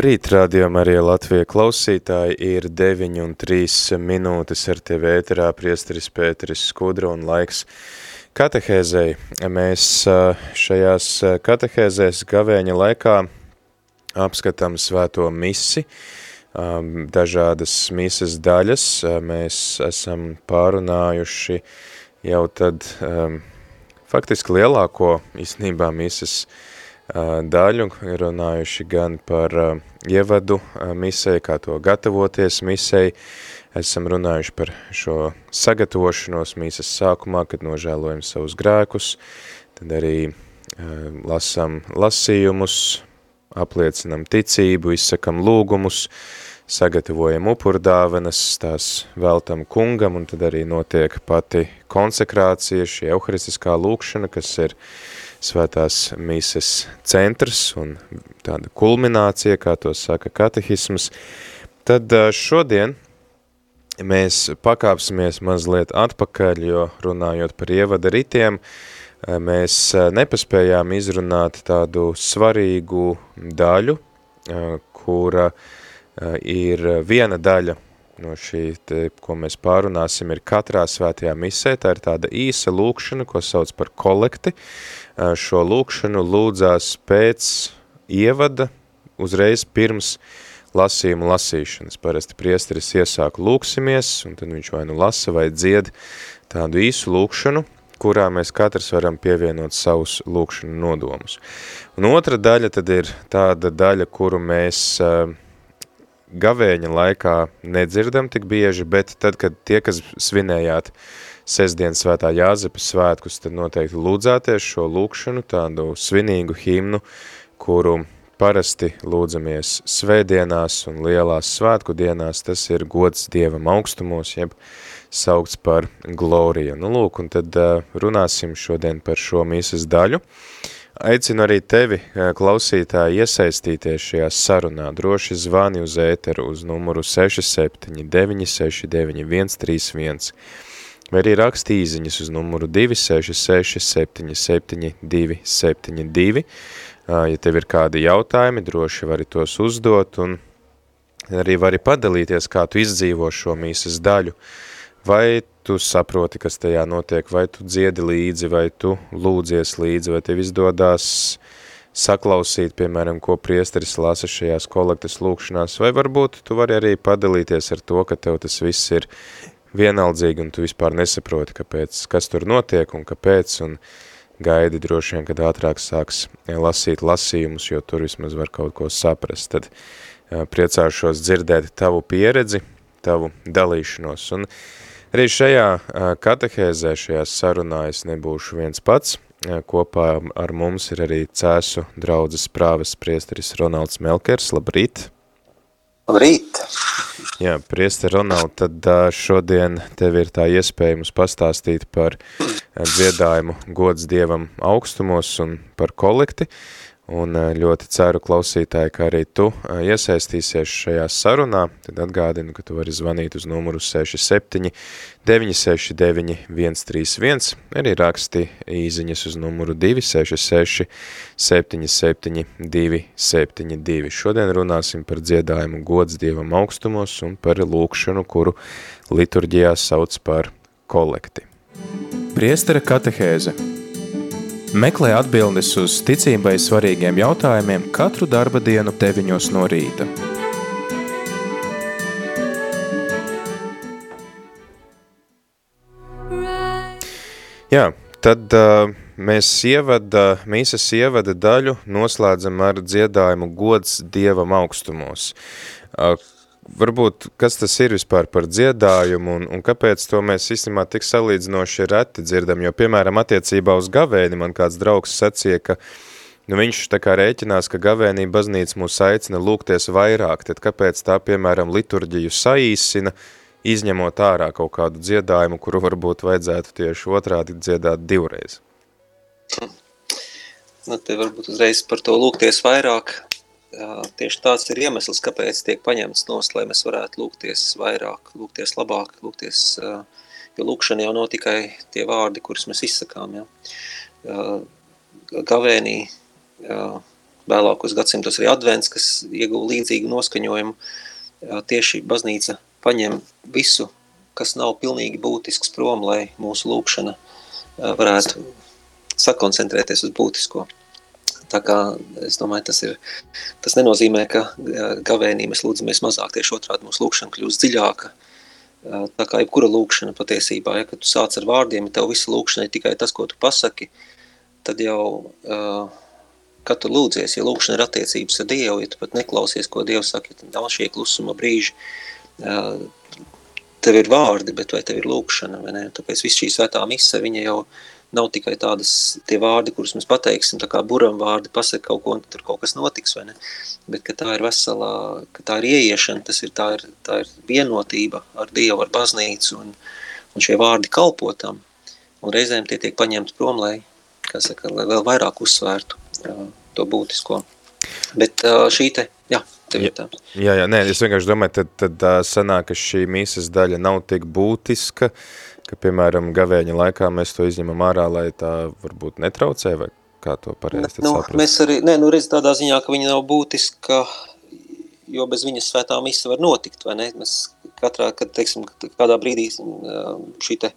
Labrīt, rādījumā arī Latvija klausītāji ir 9 un 3 minūtes ar tevi ēterā priesteris Pēteris Skudra un laiks katehēzei. Mēs šajās katehēzēs gavēņa laikā apskatām svēto misi, dažādas mises daļas. Mēs esam pārunājuši jau tad faktiski lielāko īstenībā mises daļas daļu, runājuši gan par ievadu misei, kā to gatavoties misei, esam runājuši par šo sagatavošanos mīsas sākumā, kad nožēlojam savus grēkus, tad arī lasam lasījumus, apliecinam ticību, izsakam lūgumus, sagatavojam upurdāvenas, tās veltam kungam, un tad arī notiek pati konsekrācija, šī euharistiskā lūkšana, kas ir uh, svētās mīses centrs un tāda kulminācija, kā to saka katehisms, tad šodien mēs pakāpsimies mazliet atpakaļ, jo runājot par ievada ritiem, mēs nepaspējām izrunāt tādu svarīgu daļu, kura ir viena daļa no šī, te, ko mēs pārunāsim, ir katrā svētajā misē, tā ir tāda īsa lūkšana, ko sauc par kolekti, šo lūkšanu lūdzās pēc ievada, uzreiz pirms lasījuma lasīšanas. Parasti priesteris iesāk lūksimies, un tad viņš vai nu lasa vai dzied tādu īsu lūkšanu, kurā mēs katrs varam pievienot savus lūkšanu nodomus. Un otra daļa tad ir tāda daļa, kuru mēs gavēņa laikā nedzirdam tik bieži, bet tad, kad tie, kas svinējāt uh, sestdienas svētā Jāzepa svētkus, tad noteikti lūdzāties šo lūkšanu, tādu svinīgu himnu, kuru parasti lūdzamies svētdienās un lielās svētku dienās, tas ir gods Dievam augstumos, jeb saukts par gloriju. Nu, lūk, un tad runāsim šodien par šo mīsas daļu. Aicinu arī tevi, klausītāji, iesaistīties šajā sarunā. Droši zvani uz ēteru uz numuru 679 69 131 vai arī raksti īziņas uz numuru 266 77 272. Ja tev ir kādi jautājumi, droši vari tos uzdot un arī vari padalīties, kā tu izdzīvo šo mīsas daļu. Vai tu saproti, kas tajā notiek, vai tu dziedi līdzi, vai tu lūdzies līdzi, vai tev izdodās saklausīt, piemēram, ko priesteris lasa šajās kolektas lūkšanās, vai varbūt tu vari arī padalīties ar to, ka tev tas viss ir vienaldzīgi, un tu vispār nesaproti, kāpēc, kas tur notiek un kāpēc, un gaidi droši vien, kad ātrāk sāks lasīt lasījumus, jo tur vismaz var kaut ko saprast. Tad priecāšos dzirdēt tavu pieredzi, tavu dalīšanos. Un arī šajā katehēzē, šajā sarunā es nebūšu viens pats. Kopā ar mums ir arī cēsu draudzes prāves priesteris Ronalds Melkers. Labrīt! Labrīt! Jā, priester Ronald, tad šodien tev ir tā iespēja mums pastāstīt par dziedājumu gods Dievam augstumos un par kolekti. Un eh, ļoti ceru klausītāji, ka arī tu eh, iesaistīsies šajā sarunā, tad atgādinu, ka tu vari zvanīt uz numuru 67 969 131, arī raksti īziņas uz numuru 266 77 272. Šodien runāsim par dziedājumu gods Dievam augstumos un par lūkšanu, kuru liturģijā sauc par kolekti. Priestera katehēze – Meklē atbildes uz ticībai svarīgiem jautājumiem katru darba dienu 9 no rīta. Jā, tad uh, mēs ievada, mīsas ievada daļu noslēdzam ar dziedājumu gods Dievam augstumos. Uh, varbūt, kas tas ir vispār par dziedājumu un, un kāpēc to mēs īstenībā tik salīdzinoši reti dzirdam, jo, piemēram, attiecībā uz gavēni man kāds draugs sacīja, ka nu, viņš tā kā rēķinās, ka gavēnī baznīca mūs aicina lūgties vairāk, tad kāpēc tā, piemēram, liturģiju saīsina, izņemot ārā kaut kādu dziedājumu, kuru varbūt vajadzētu tieši otrādi dziedāt divreiz? Nu, te varbūt uzreiz par to lūgties vairāk, tieši tāds ir iemesls, kāpēc tiek paņemts nost, lai mēs varētu lūgties vairāk, lūgties labāk, lūgties, jo lūkšana jau nav tikai tie vārdi, kurus mēs izsakām. Ja. Gavēnī, vēlākos gadsimtos arī advents, kas ieguva līdzīgu noskaņojumu, tieši baznīca paņem visu, kas nav pilnīgi būtisks prom, lai mūsu lūkšana varētu sakoncentrēties uz būtisko. Tā kā es domāju, tas, ir, tas nenozīmē, ka gavēnī mēs lūdzamies mazāk, tieši otrādi mūsu lūkšana kļūst dziļāka. Tā kā jebkura lūkšana patiesībā, ja, kad tu sāc ar vārdiem, ja tev visa lūkšana ir tikai tas, ko tu pasaki, tad jau, kad tu lūdzies, ja lūkšana ir attiecības ar Dievu, ja tu pat neklausies, ko Dievs saka, tad nav šie klusuma brīži, tev ir vārdi, bet vai tev ir lūkšana, vai ne? Tāpēc viss šī svētā mise, viņa jau nav tikai tādas tie vārdi, kurus mēs pateiksim, tā kā buram vārdi pasaka kaut ko, un tur kaut kas notiks, vai ne? Bet, ka tā ir veselā, ka tā ir ieiešana, tas ir, tā ir, tā ir vienotība ar Dievu, ar baznīcu, un, un šie vārdi kalpotam, un reizēm tie tiek paņemti prom, lai, kā saka, lai vēl vairāk uzsvērtu to būtisko. Bet šī te, jā, tā. Jā, jā, nē, es vienkārši domāju, tad, tad sanāk, ka šī mīsas daļa nav tik būtiska, uh, ka, piemēram, gavēņa laikā mēs to izņemam ārā, lai tā varbūt netraucē, vai kā to pareizi nu, saprast? Mēs arī, nē, nu redz tādā ziņā, ka viņa nav būtiska, jo bez viņas svētā misa var notikt, vai ne? Mēs katrā, kad, teiksim, kādā brīdī šī te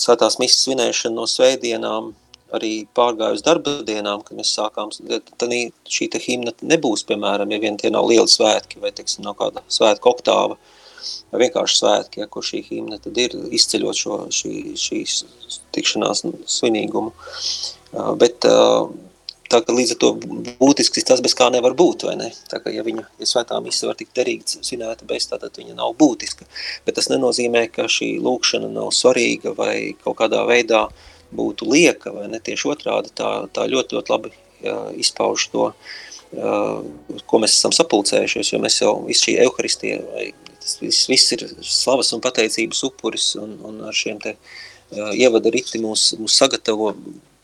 svētās misas svinēšana no svētdienām arī pārgāja uz darba dienām, kad mēs sākām, tad šī te himna nebūs, piemēram, ja vien tie nav lieli svētki, vai, teiksim, nav kāda svētka oktāva, uh, vienkārši svētki, ja, kur šī himna tad ir izceļot šo, šī, šīs tikšanās svinīgumu. Bet tā līdz ar to būtiski tas bez kā nevar būt, vai ne? Tā ka, ja viņa, ja svētā misa var tikt derīgi svinēta bez tā, tad viņa nav būtiska. Bet tas nenozīmē, ka šī lūkšana nav svarīga vai kaut kādā veidā būtu lieka, vai ne? Tieši otrādi tā, tā ļoti, ļoti labi jā, izpauž to, uh, ko mēs esam sapulcējušies, jo mēs jau visu šī euharistija vai tas viss, viss ir slavas un pateicības upuris, un, un ar šiem te uh, ievada riti mūs, mūs sagatavo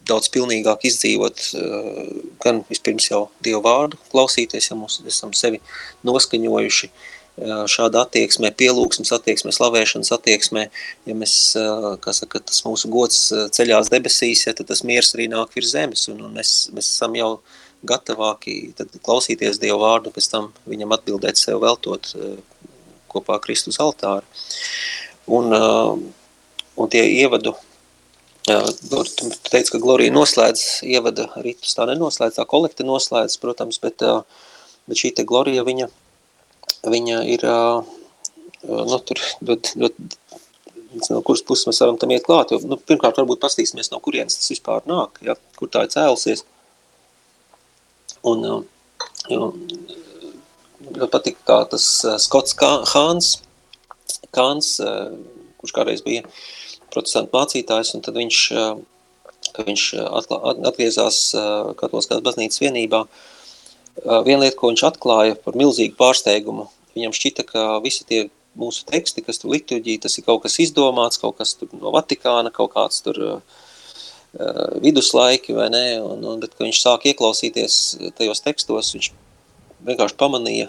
daudz pilnīgāk izdzīvot, uh, gan vispirms jau Dievu vārdu klausīties, ja mūs esam sevi noskaņojuši uh, šāda attieksmē, pielūksmes attieksmē, slavēšanas attieksmē, ja mēs, uh, kā saka, tas mūsu gods ceļās debesīs, ja, tad tas miers arī nāk virs zemes, un, un mēs, mēs esam jau gatavāki tad klausīties Dievu vārdu, pēc tam viņam atbildēt sev veltot kopā Kristus altāri. Un, uh, un tie ievadu, uh, tu teici, ka Glorija noslēdz ievada ritus, tā nenoslēdz, tā kolekta noslēdz, protams, bet, uh, bet šī te Glorija, viņa, viņa ir, nu, tur, ļoti, ļoti, no kuras puses mēs varam tam iet klāt, jo, nu, pirmkārt, varbūt pastīsimies, no kurienes tas vispār nāk, ja, kur tā ir cēlusies. Un, jo, ļoti patika, kā tas uh, Skots Hāns, Kāns, uh, kurš kādreiz bija protestantu mācītājs, un tad viņš, ka viņš atgriezās katoliskās baznīcas vienībā. Viena lieta, ko viņš atklāja par milzīgu pārsteigumu, viņam šķita, ka visi tie mūsu teksti, kas tur liturģija, tas ir kaut kas izdomāts, kaut kas tur no Vatikāna, kaut kāds tur uh, viduslaiki, vai ne, un, un, bet, viņš sāk ieklausīties tajos tekstos, viņš vienkārši pamanīja,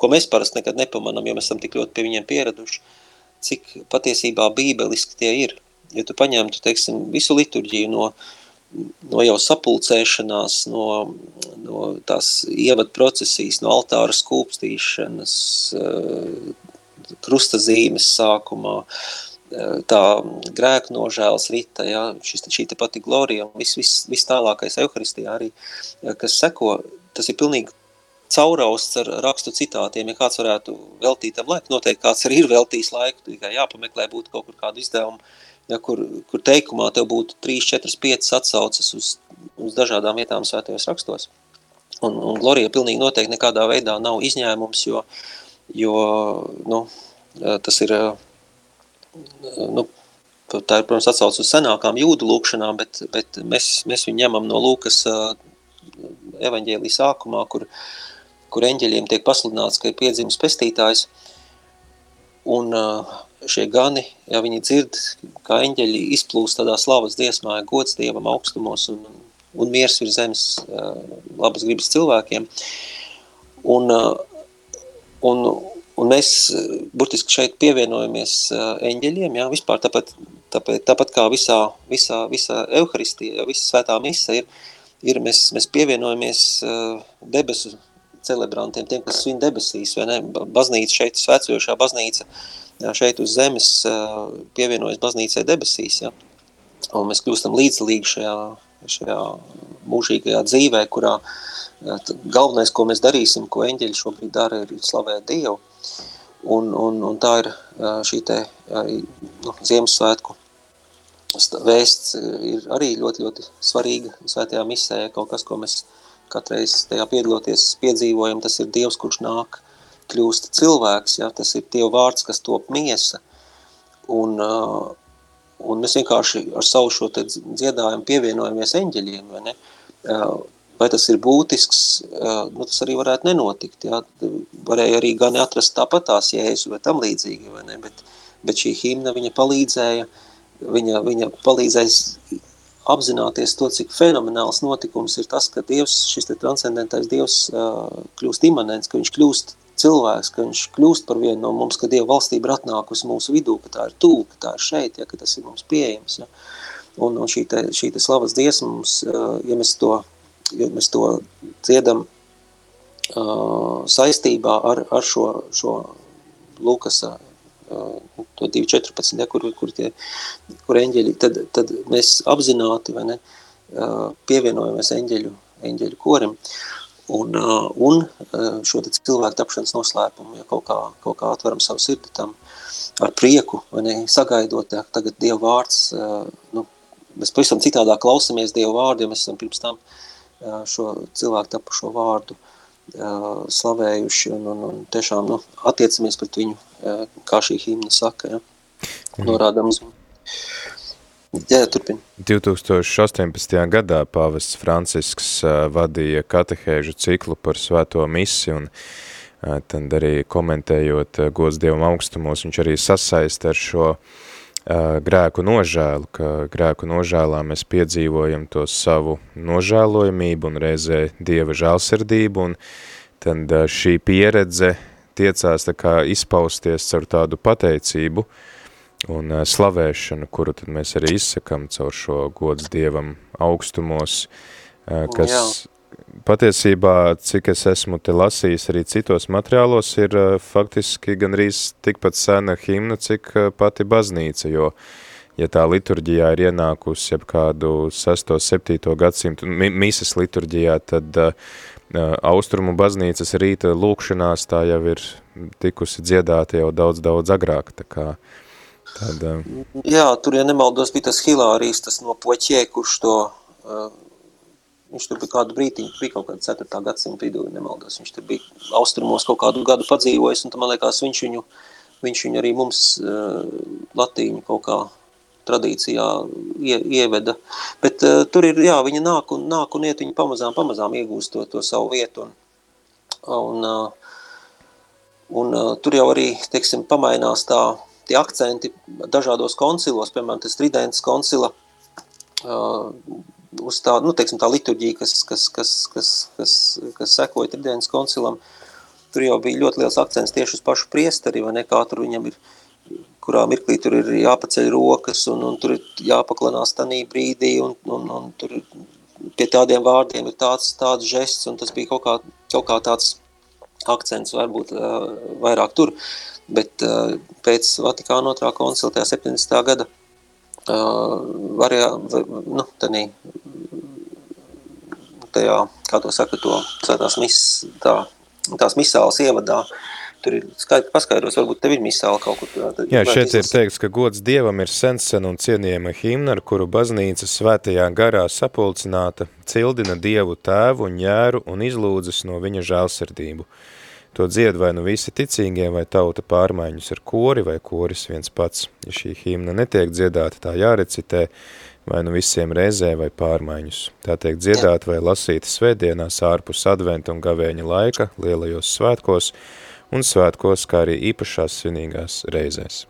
ko mēs parasti nekad nepamanām, jo mēs esam tik ļoti pie viņiem pieraduši, cik patiesībā bībeliski tie ir. Ja tu paņemtu, teiksim, visu liturģiju no, no jau sapulcēšanās, no, no tās ievad procesijas, no altāra skūpstīšanas, eh, krustazīmes sākumā, eh, tā grēku nožēlas rita, ja, šis, šī te pati glorija, un viss vis, vis tālākais Euharistijā arī, kas seko, tas ir pilnīgi caurausts ar rakstu citātiem, ja kāds varētu veltīt tam laiku, noteikti kāds arī ir veltījis laiku, tikai jāpameklē būtu kaut kur kādu izdevumu, ja, kur, kur teikumā tev būtu 3, 4, 5 atsaucas uz, uz dažādām vietām svētajos rakstos. Un, un Glorija pilnīgi noteikti nekādā veidā nav izņēmums, jo jo nu, tas ir, nu, tā ir, protams, atsauc uz senākām jūdu lūkšanām, bet, bet mēs, mēs viņu ņemam no Lūkas evaņģēlī sākumā, kur, kur eņģeļiem tiek pasludināts, ka ir piedzimis pestītājs, un šie gani, ja viņi dzird, kā eņģeļi izplūst tādā slavas dziesmā, gods Dievam augstumos un, un miers ir zemes labas gribas cilvēkiem, un, un, un mēs burtiski šeit pievienojamies eņģeļiem, jā, vispār tāpat, tāpat, tāpat kā visā, visā, visā Euharistija, visa svētā misa ir, ir mēs, mēs pievienojamies debesu celebrantiem, tiem, kas svin debesīs, vai ne, baznīca šeit, svēcojošā baznīca, šeit uz zemes pievienojas baznīcai debesīs, jā, un mēs kļūstam līdzdalīgi šajā, šajā mūžīgajā dzīvē, kurā galvenais, ko mēs darīsim, ko eņģeļi šobrīd dara, ir slavēt Dievu, un, un, un tā ir šī te nu, Ziemassvētku vēsts ir arī ļoti, ļoti svarīga svētajā misē, kaut kas, ko mēs katreiz tajā piedaloties piedzīvojam, tas ir Dievs, kurš nāk, kļūst cilvēks, ja, tas ir Dieva vārds, kas top miesa, un, un mēs vienkārši ar savu šo te dziedājumu pievienojamies eņģeļiem, vai ne? Vai tas ir būtisks, nu tas arī varētu nenotikt, ja? varēja arī gan atrast tāpat tās jēzu vai tam līdzīgi, vai ne? Bet, bet šī himna viņa palīdzēja viņa, viņa palīdzēs apzināties to, cik fenomenāls notikums ir tas, ka Dievs, šis transcendentais Dievs kļūst imanents, ka viņš kļūst cilvēks, ka viņš kļūst par vienu no mums, ka Dieva valstība ir atnākusi mūsu vidū, ka tā ir tūl, ka tā ir šeit, ja, ka tas ir mums pieejams. Ja. Un, un šī, te, šī te slavas dziesma mums, ja mēs to, ja mēs to dziedam uh, saistībā ar, ar šo, šo Lukas to 2.14, ja, kur, kur, tie, kur eņģeļi, tad, tad mēs apzināti vai ne, pievienojamies eņģeļu, eņģeļu korim. Un, un šo cilvēku tapšanas noslēpumu, ja kaut kā, kaut kā atveram savu sirdi tam ar prieku, vai ne, sagaidot, ja tagad Dieva vārds, nu, mēs pavisam citādā klausamies Dieva vārdu, ja mēs esam pirms tam šo cilvēku tapušo vārdu. uh, slavējuši un, un, un tiešām nu, attiecamies pret viņu, kā šī himna saka, ja? Mhm. norādam uz viņu. Jā, turpin. 2018. gadā pāvests Francisks vadīja katehēžu ciklu par svēto misi un tad arī komentējot gods Dievam augstumos, viņš arī sasaista ar šo grēku nožēlu, ka grēku nožēlā mēs piedzīvojam to savu nožēlojamību un reizē Dieva žālsirdību, un tad šī pieredze tiecās tā kā izpausties caur tādu pateicību un slavēšanu, kuru tad mēs arī izsakam caur šo gods Dievam augstumos, kas Jā. Patiesībā, cik es esmu te lasījis arī citos materiālos, ir faktiski gandrīz tikpat sena himna, cik pati baznīca, jo ja tā liturģijā ir ienākusi ap kādu 6. 7. gadsimtu, mises liturģijā, tad uh, austrumu baznīcas rīta lūkšanās tā jau ir tikusi dziedāta jau daudz, daudz agrāk, tā kā tad... Jā, tur, ja nemaldos, bija tas Hilārijas, tas no Poķē, kurš to, uh, viņš tur bija kādu brītiņu, bija kaut kāda 4. gadsimta vidū, nemaldos, viņš tur bija austrumos kaut kādu gadu padzīvojis, un man liekas, viņš viņu, viņš viņu arī mums uh, latīņu kaut kā tradīcijā ie, ieveda. Bet uh, tur ir, jā, viņa nāk un, nāk un iet, viņa pamazām, pamazām iegūst to, to savu vietu. Un, un, uh, un uh, tur jau arī, teiksim, pamainās tā, tie akcenti dažādos koncilos, piemēram, tas Tridents koncila, uh, uz tā, nu, teiksim, tā liturģija, kas, kas, kas, kas, kas, kas sekoja Tridents koncilam, tur jau bija ļoti liels akcents tieši uz pašu priesteri, vai ne, kā tur viņam ir kurā mirklī tur ir jāpaceļ rokas un, un tur ir jāpaklanās tanī brīdī un, un, un tur pie tādiem vārdiem ir tāds, tāds žests un tas bija kaut kā, kaut kā tāds akcents varbūt uh, vairāk tur, bet uh, pēc Vatikāna otrā koncila tajā 70. gada uh, varējā, nu, tanī, tajā, kā to saka, to svētās mis, tā, tās misāles ievadā, Tur ir skaidri paskaidros, varbūt tev ir misāli kaut kur. Tad, Jā, šeit ir teikts, ka gods Dievam ir sensen un cienījama himna, ar kuru baznīca svētajā garā sapulcināta, cildina Dievu tēvu un ņēru un izlūdzas no viņa žēlsirdību. To dzied vai nu visi ticīgie, vai tauta pārmaiņus ar kori, vai koris viens pats. Ja šī himna netiek dziedāta, tā jārecitē, vai nu visiem reizē, vai pārmaiņus. Tā tiek dziedāta vai lasīta svētdienās ārpus adventa un gavēņa laika, lielajos svētkos un svētkos, kā arī īpašās svinīgās reizēs.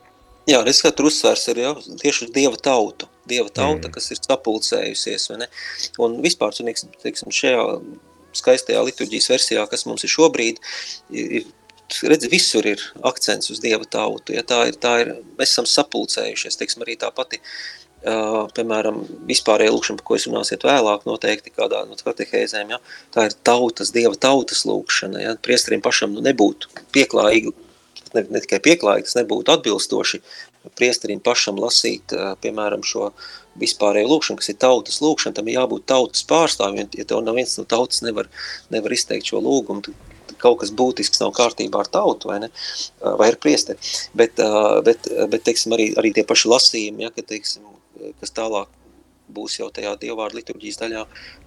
Jā, es kā tur uzsvers ir jau tieši Dieva tautu. Dieva tauta, mm. kas ir sapulcējusies, vai ne? Un vispār, teiksim, šajā skaistajā liturģijas versijā, kas mums ir šobrīd, ir, redzi, visur ir akcents uz Dieva tautu. Ja, tā ir, tā ir, mēs esam sapulcējušies, teiksim, arī tā pati, uh, piemēram, vispārējā lūkšana, par ko jūs runāsiet vēlāk, noteikti kādā no katehēzēm, ja, tā ir tautas, Dieva tautas lūkšana. Ja, priesteriem pašam nu, nebūtu pieklājīgi, ne, ne tikai pieklājīgi, tas nebūtu atbilstoši priesterim pašam lasīt, uh, piemēram, šo vispārēju lūkšanu, kas ir tautas lūkšana, tam ir jābūt tautas pārstāvjiem, ja tev neviens no tautas nevar, nevar izteikt šo lūgumu, tad kaut kas būtisks nav kārtībā ar tautu, vai ne, vai ar priesteri. Bet, bet, bet teiksim, arī, arī tie paši lasījumi, ja, ka, teiksim, kas tālāk būs jau tajā dievvārdu liturģijas daļā,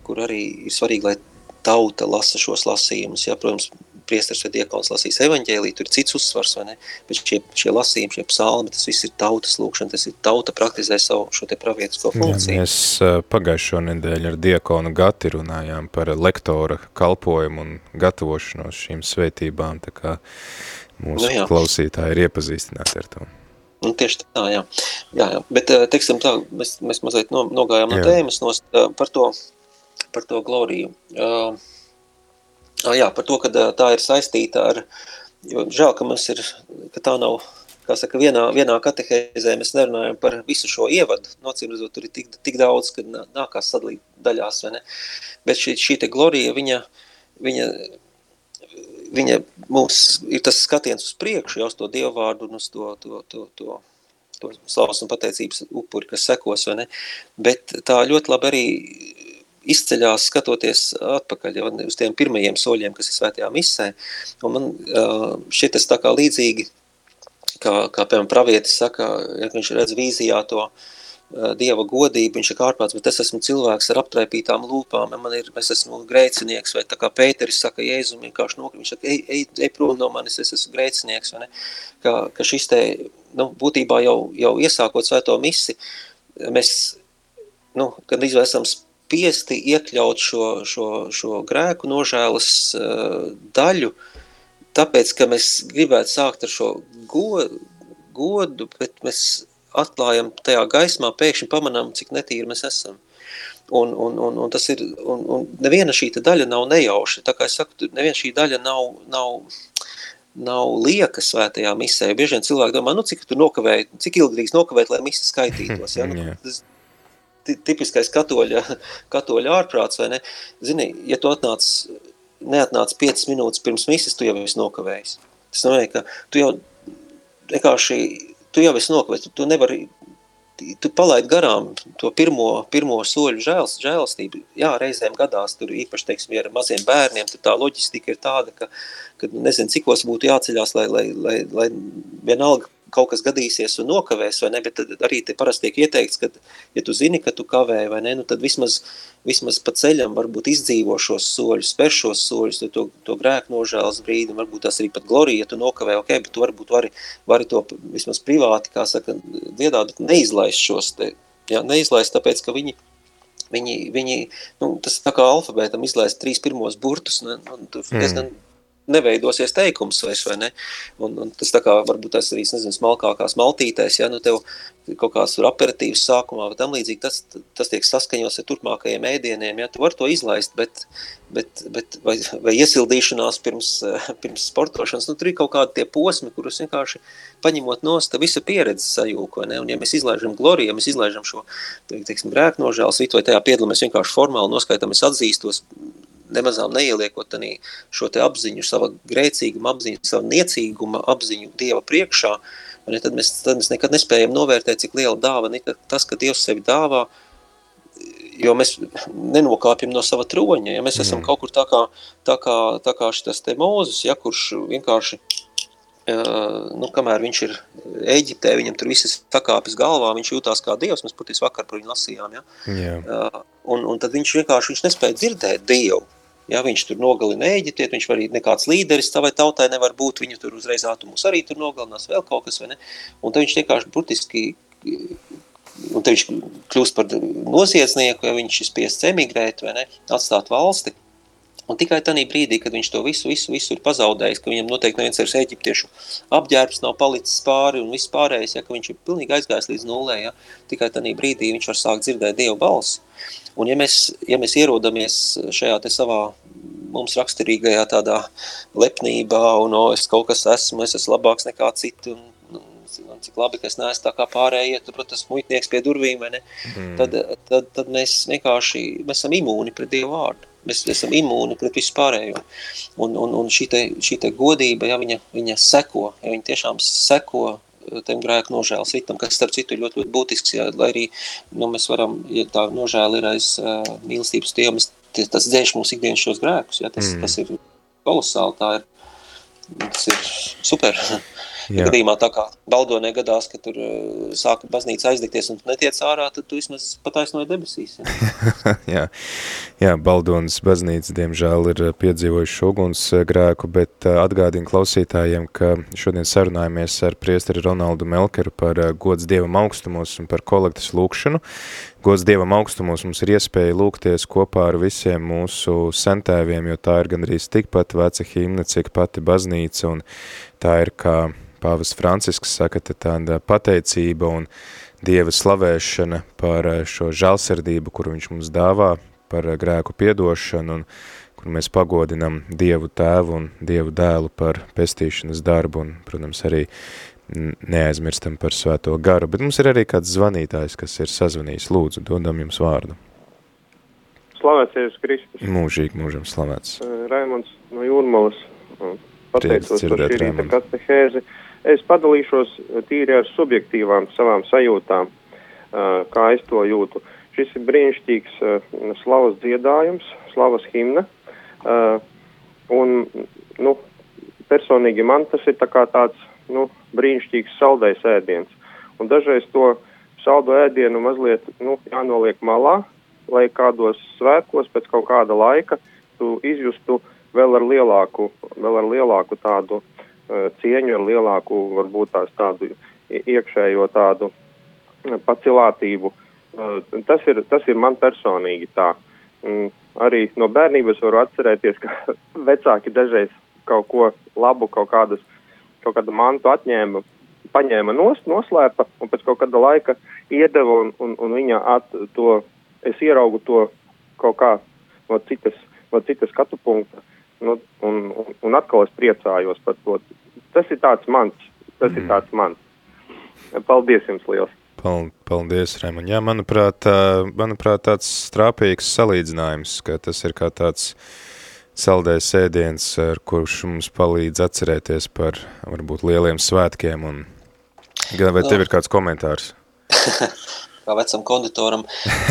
kur arī ir svarīgi, lai tauta lasa šos lasījumus, ja, protams, priestars vai diekons lasīs evaņģēlī, tur ir cits uzsvars, vai ne? Bet šie, šie lasījumi, šie psalmi, tas viss ir tautas lūkšana, tas ir tauta praktizē savu šo te pravietisko funkciju. Jā, mēs pagājušo nedēļu ar diekonu Gati runājām par lektora kalpojumu un gatavošanos šīm svētībām, tā kā mūsu nu, jā. klausītāji ir iepazīstināti ar to. Nu, tieši tā, jā. jā, jā. Bet, teiksim tā, mēs, mēs mazliet no, nogājām no jā. tēmas nost, par to, par to gloriju. Uh, Jā, par to, ka tā ir saistīta ar, jo žēl, ka mums ir, ka tā nav, kā saka, vienā, vienā katehēzē mēs nerunājam par visu šo ievadu, nocīm redzot, tur ir tik, tik daudz, ka nākās sadalīt daļās, vai ne, bet šī, šī te glorija, viņa, viņa, viņa mums ir tas skatiens uz priekšu, jau uz to dievvārdu un uz to, to, to, to, to slavas un pateicības upuri, kas sekos, vai ne, bet tā ļoti labi arī izceļās skatoties atpakaļ jau uz tiem pirmajiem soļiem, kas ir svētajā misē. Un man šķiet tas tā kā līdzīgi, kā, kā piemēram pravietis saka, ja viņš redz vīzijā to Dieva godību, viņš ir ārprāts, bet es esmu cilvēks ar aptraipītām lūpām, ja man ir, es esmu grēcinieks, vai tā kā Pēteris saka, Jēzum vienkārši nokļūt, viņš saka, ej, ej, ej prom no manis, es esmu grēcinieks, vai ne? Ka, ka šis te, nu, būtībā jau, jau iesākot svēto misi, mēs, nu, kad esam spiesti iekļaut šo, šo, šo grēku nožēlas uh, daļu, tāpēc, ka mēs gribētu sākt ar šo godu, godu, bet mēs atklājam tajā gaismā, pēkšņi pamanām, cik netīri mēs esam. Un, un, un, un tas ir, un, un neviena šī daļa nav nejauša, tā kā es saku, neviena šī daļa nav, nav, nav lieka svētajā misē. Bieži vien cilvēki domā, nu cik tu nokavēji, cik ilgi drīkst nokavēt, lai misa skaitītos. Ja? Nu, tas, tipiskais katoļa, katoļa ārprāts, vai ne? Zini, ja tu atnāc, neatnāc 5 minūtes pirms misas, tu jau esi nokavējis. Tas nozīmē, ka tu jau vienkārši, tu jau esi nokavējis, tu, tu nevari, tu palaid garām to pirmo, pirmo soļu žēls, žēlastību. Jā, reizēm gadās, tur īpaši, teiksim, ja ar maziem bērniem, tur tā loģistika ir tāda, ka, ka nezinu, cikos būtu jāceļās, lai, lai, lai, lai vienalga kaut kas gadīsies un nokavēs, vai ne, bet tad arī te parasti tiek ieteikts, ka, ja tu zini, ka tu kavē, vai ne, nu tad vismaz, vismaz pa ceļam varbūt izdzīvo šos soļus, spēr šos soļus, to, to grēku nožēlas brīdi, varbūt tas arī pat glorija, ja tu nokavē, ok, bet tu varbūt vari, vari to vismaz privāti, kā saka, dziedāt, bet neizlaist šos te, jā, neizlaist, tāpēc, ka viņi, viņi, viņi nu, tas tā kā alfabētam izlaist trīs pirmos burtus, un, un tur mm. diezgan neveidosies teikums vairs, vai ne? Un, un tas tā kā varbūt tas arī, nezinu, smalkākās maltītēs, ja, nu tev kaut kāds tur aperatīvs sākumā vai tam līdzīgi, tas, tas tiek saskaņos ar turpmākajiem ēdieniem, ja, tu var to izlaist, bet, bet, bet vai, vai iesildīšanās pirms, pirms sportošanas, nu tur ir kaut kādi tie posmi, kurus vienkārši paņemot nost, visa pieredze sajūko, ne, un ja mēs izlaižam gloriju, ja mēs izlaižam šo, teiksim, grēknožēls, vai tajā piedalāmies vienkārši formāli noskaitam, es atzīstos, nemazām neieliekot arī šo te apziņu, sava grēcīguma apziņu, savu niecīguma apziņu Dieva priekšā, ne, tad, mēs, tad mēs nekad nespējam novērtēt, cik liela dāva ir tas, ka Dievs sevi dāvā, jo mēs nenokāpjam no sava troņa, ja mēs esam mm. kaut kur tā kā, tā kā, tā kā šitas te Mūzes, ja, kurš vienkārši Uh, nu, kamēr viņš ir Eģiptē, viņam tur viss sakāpjas galvā, viņš jūtās kā dievs, mēs patiesi vakar par viņu lasījām, ja? Jā. Uh, un, un tad viņš vienkārši viņš nespēja dzirdēt dievu, Ja, viņš tur nogalina eģiptieti, viņš arī nekāds līderis savai tautai nevar būt, viņu tur uzreiz ātumus arī tur nogalinās vēl kaut kas, vai ne? Un tad viņš vienkārši burtiski, un tad viņš kļūst par noziedznieku, ja viņš ir spiests emigrēt, vai ne, atstāt valsti. Un tikai tajā brīdī, kad viņš to visu, visu, visu ir pazaudējis, ka viņam noteikti neviens ar eģiptiešu apģērbs nav palicis pāri un viss pārējais, ja, ka viņš ir pilnīgi aizgājis līdz nulē, ja, tikai tajā brīdī viņš var sākt dzirdēt Dievu balsi. Un ja mēs, ja mēs ierodamies šajā te savā mums raksturīgajā tādā lepnībā un o, es kaut kas esmu, es esmu labāks nekā citi un, un cik labi, ka es neesmu tā kā pārējie, tu, protams, muitnieks pie durvīm, vai ne? Mm. Tad, tad, tad mēs vienkārši, mēs esam imūni pret Dievu vārdu. Mēs esam imūni pret visu pārējo. Un, un, un šī, te, šī te godība, ja viņa, viņa seko, ja viņa tiešām seko tiem grēku nožēlas ritam, kas starp citu ir ļoti, ļoti būtisks, ja, lai arī nu, mēs varam, ja tā nožēla ir aiz uh, mīlestības Dievu, mēs, tas dzēš mūsu ikdienas šos grēkus, ja, tas, mm. tas ir kolosāli, tā ir, tas ir super. Ja gadījumā tā kā Baldonē gadās, ka tur uh, sāka baznīca aizdegties un netiec ārā, tad tu vismaz pataisnoji debesīs. Ja? jā, jā, Baldonas baznīca, diemžēl, ir uh, piedzīvojuši uguns uh, grēku, bet atgādinu klausītājiem, ka šodien sarunājamies ar priesteri Ronaldu Melkeru par gods Dievam augstumos un par kolektas lūkšanu. Gods Dievam augstumos mums ir iespēja lūgties kopā ar visiem mūsu sentēviem, jo tā ir gandrīz tikpat veca himna, cik pati baznīca, un tā ir kā Pāvis Francisks saka, tāda pateicība un Dieva slavēšana par eh, šo žalsardību, kuru viņš mums dāvā, par eh, grēku piedošanu un kur mēs pagodinam Dievu tēvu un Dievu dēlu par pestīšanas darbu un, protams, arī neaizmirstam par svēto garu, bet mums ir arī kāds zvanītājs, kas ir sazvanījis. Lūdzu, dodam jums vārdu. Slavēts Jēzus Kristus. Mūžīgi, mūžam slavēts. Raimonds no Jūrmalas. Pateicos par šī rīta katehēzi. Es padalīšos eh, tīri ar subjektīvām savām sajūtām, eh, kā es to jūtu. Šis ir brīnišķīgs eh, slavas dziedājums, slavas himna. Un, nu, personīgi man tas ir tā kā tāds nu, brīnišķīgs saldais ēdiens. Un dažreiz to saldu ēdienu mazliet nu, jānoliek malā, lai kādos svētkos pēc kaut kāda laika tu izjustu vēl ar lielāku, vēl ar lielāku tādu Eh, cieņu, ar lielāku, varbūt tās tādu iekšējo tādu eh, pacilātību. Eh, tas ir, tas ir man personīgi tā. Mm, arī no bērnības varu atcerēties, ka vecāki dažreiz kaut ko labu, kaut, kādas, kaut kādu mantu atņēma, paņēma nos, noslēpa un pēc kaut kāda laika iedeva un, un, un viņa at, to, es ieraugu to kaut kā no citas, no citas skatu punkta. Nu, un, un, un atkal es priecājos par to. Tas ir tāds mans, tas mm. ir tāds mans. Paldies jums liels! Paldies, Raimond. Jā, manuprāt, manuprāt, tāds strāpīgs salīdzinājums, ka tas ir kā tāds saldējs ēdiens, ar kurš mums palīdz atcerēties par varbūt lieliem svētkiem. Un... Vai tev ir kāds komentārs? kā vecam konditoram.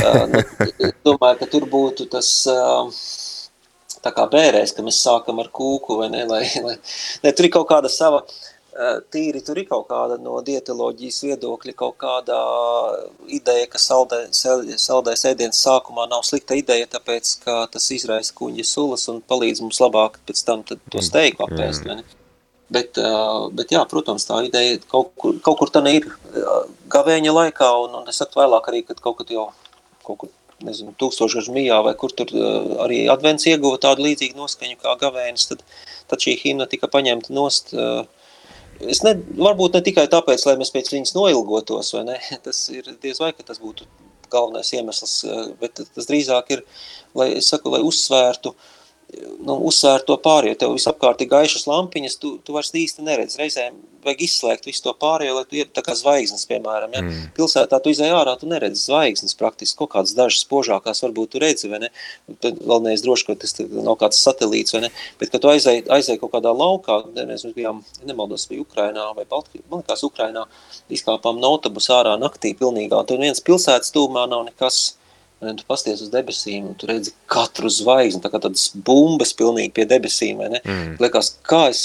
uh, nu, domāju, ka tur būtu tas... Uh, tā kā bērēs, ka mēs sākam ar kūku, vai ne, lai, lai ne, tur ir kaut kāda sava, tīri tur ir kaut kāda no dietoloģijas viedokļa, kaut kāda ideja, ka saldē, saldēs ēdienas sākumā nav slikta ideja, tāpēc, ka tas izraisa kuņģa sulas un palīdz mums labāk pēc tam to steiku apēst, ne? Bet, bet jā, protams, tā ideja kaut kur, kaut kur tā ir gavēņa laikā, un, un es saku vēlāk arī, kad kaut kad jau kaut kur nezinu, tūkstošgažu mijā, vai kur tur arī advents ieguva tādu līdzīgu noskaņu kā gavēnis, tad, tad šī himna tika paņemta nost. Uh, es ne, varbūt ne tikai tāpēc, lai mēs pēc viņas noilgotos, vai ne, tas ir diez vai, ka tas būtu galvenais iemesls, uh, bet tas drīzāk ir, lai, saku, lai uzsvērtu uh, nu, uzsvērt to pārējo. Tev visapkārt ir gaišas lampiņas, tu, tu vairs īsti neredz. Reizēm vajag izslēgt visu to pārējo, lai tu ir tā kā zvaigznes, piemēram. Ja? Mm. Pilsētā tu izai ārā, tu neredz zvaigznes praktiski. Kaut kādas dažas spožākās varbūt tu redzi, vai ne? Tad vēl neesi droši, ka tas nav kāds satelīts, vai ne? Bet, kad tu aizai, aizai kaut kādā laukā, mēs bijām, nemaldos, bija Ukrainā vai Baltkrievijā, man liekas, Ukrainā, izkāpām no autobusa ārā naktī pilnīgā. Tur viens pilsētas tūmā nav nekas Un tu pasties uz debesīm, un tu redzi katru zvaigzni, tā kā tādas bumbas pilnīgi pie debesīm, vai ne? Mm. Liekas, kā es,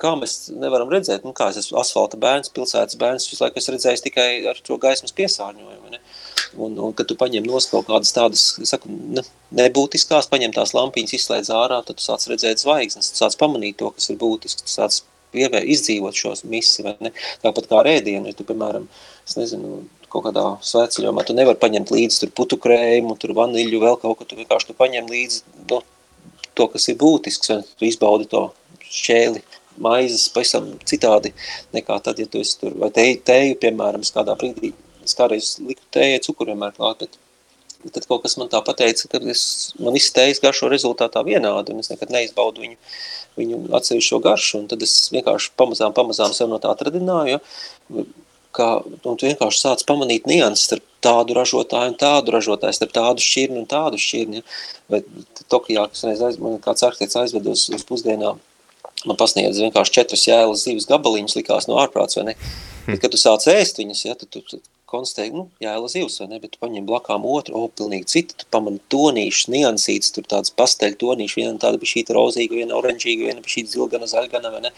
kā mēs nevaram redzēt, nu kā es esmu asfalta bērns, pilsētas bērns, visu laiku es redzēju tikai ar to gaismas piesārņojumu, ne? Un, un kad tu paņem nos kaut kādas tādas, saku, ne, nebūtiskās, paņem tās lampiņas, izslēdz ārā, tad tu sāc redzēt zvaigznes, tu sāc pamanīt to, kas ir būtisks, tu sāc pievē, izdzīvot šos misi, vai ne? Tāpat kā rēdienu, ja tu, piemēram, es nezinu, kaut kādā svētceļojumā, tu nevar paņemt līdzi tur putu krējumu, tur vaniļu, vēl kaut ko, tu vienkārši tu paņem līdzi no, to, kas ir būtisks, vai tu izbaudi to šķēli, maizes pavisam citādi nekā tad, ja tu esi tur, vai teju, teju piemēram, kādā brīdī, es kādreiz liku tējai cukuru vienmēr klāt, bet tad kaut kas man tā pateica, ka es, man tējas garšo rezultātā vienādi, un es nekad neizbaudu viņu, viņu atsevišķo garšu, un tad es vienkārši pamazām, pamazām sev no tā atradināju, ja, ka un tu vienkārši sāc pamanīt nianses starp tādu ražotāju un tādu ražotāju, starp tādu šķirni un tādu šķirni. Ja? Vai Tokijā, kas aiz, man kāds arhitekts aizved uz, uz pusdienām, man pasniedz vienkārši četras jēlas zivs gabaliņus, likās no ārprāts, vai ne? Bet, kad tu sāc ēst viņas, ja, tad tu konstatēji, nu, jēla zivs, vai ne, bet tu paņem blakām otru, o, pilnīgi citu, tu pamani tonīšus, niansītas, tur tāds pasteļu tonīši, viena tāda bija šīta rozīga, viena oranžīga, viena bija šīta zilgana, zaļgana, vai ne,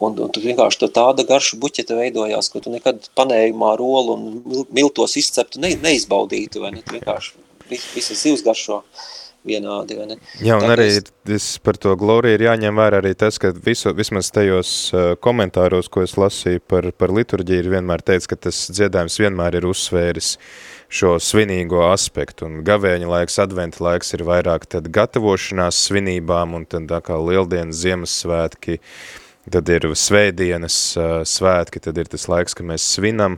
un, un tu vienkārši to tāda garša buķeta veidojās, ko tu nekad panējumā rolu un miltos izceptu ne, neizbaudītu, vai ne, tu vienkārši visas zivs garšo. Uh, vienādi. Jā, un Tāpēc... arī es par to gloriju ir jāņem vērā arī tas, ka visu, vismaz tajos komentāros, ko es lasīju par, par liturģiju, ir vienmēr teicis, ka tas dziedājums vienmēr ir uzsvēris šo svinīgo aspektu, un gavēņa laiks, adventa laiks ir vairāk tad gatavošanās svinībām, un tad tā kā lieldienas, Ziemassvētki, tad ir svētdienas svētki, tad ir tas laiks, ka mēs svinam,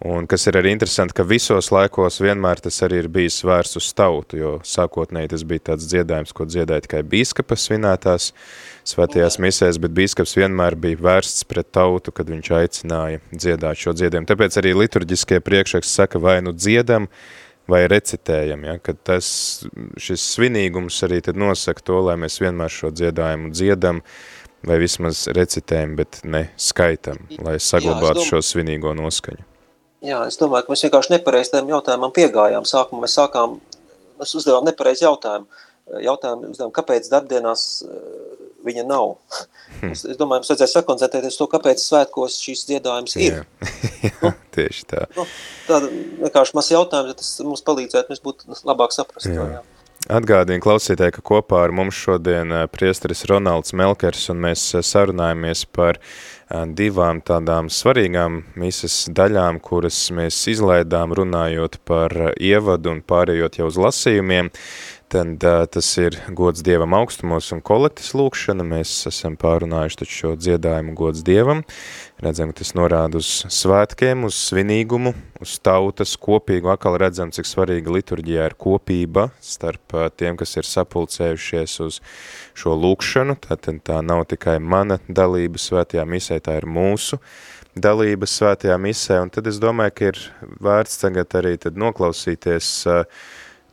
Un kas ir arī interesanti, ka visos laikos vienmēr tas arī ir bijis vērsts uz tautu, jo sākotnēji tas bija tāds dziedājums, ko dziedāja tikai bīskapa svinētās svētajās misēs, bet bīskaps vienmēr bija vērsts pret tautu, kad viņš aicināja dziedāt šo dziedājumu. Tāpēc arī liturģiskie priekšraksti saka vai nu dziedam, vai recitējam, ja, kad tas, šis svinīgums arī tad nosaka to, lai mēs vienmēr šo dziedājumu dziedam, vai vismaz recitējam, bet ne skaitam, lai saglabātu šo svinīgo noskaņu. Jā, es domāju, ka mēs vienkārši nepareizi tam jautājumam piegājām. Sākumā mēs sākām, mēs uzdevām nepareizi jautājumu. Jautājumu uzdevām, kāpēc darbdienās eh, viņa nav. Hmm. Es, es domāju, mums vajadzēja sakoncentrēties to, kāpēc svētkos šīs dziedājums ir. Jā, jā nu, tieši tā. Nu, tāda vienkārši maz jautājums, tas mums palīdzētu, mēs būtu labāk saprast. Jā. To, jā. Atgādīju klausītāji, ka kopā ar mums šodien eh, priesteris Ronalds Melkers un mēs eh, sarunājamies par divām tādām svarīgām misas daļām, kuras mēs izlaidām runājot par ievadu un pārējot jau uz lasījumiem, tad uh, tas ir gods Dievam augstumos un kolektis lūkšana. Mēs esam pārunājuši taču šo dziedājumu gods Dievam. Redzam, ka tas norāda uz svētkiem, uz svinīgumu, uz tautas kopīgu. Akal redzam, cik svarīga liturģijā ir kopība starp uh, tiem, kas ir sapulcējušies uz šo lūkšanu. Tātad tā nav tikai mana dalība svētajā misē, tā ir mūsu dalība svētajā misē. Un tad es domāju, ka ir vērts tagad arī tad noklausīties uh,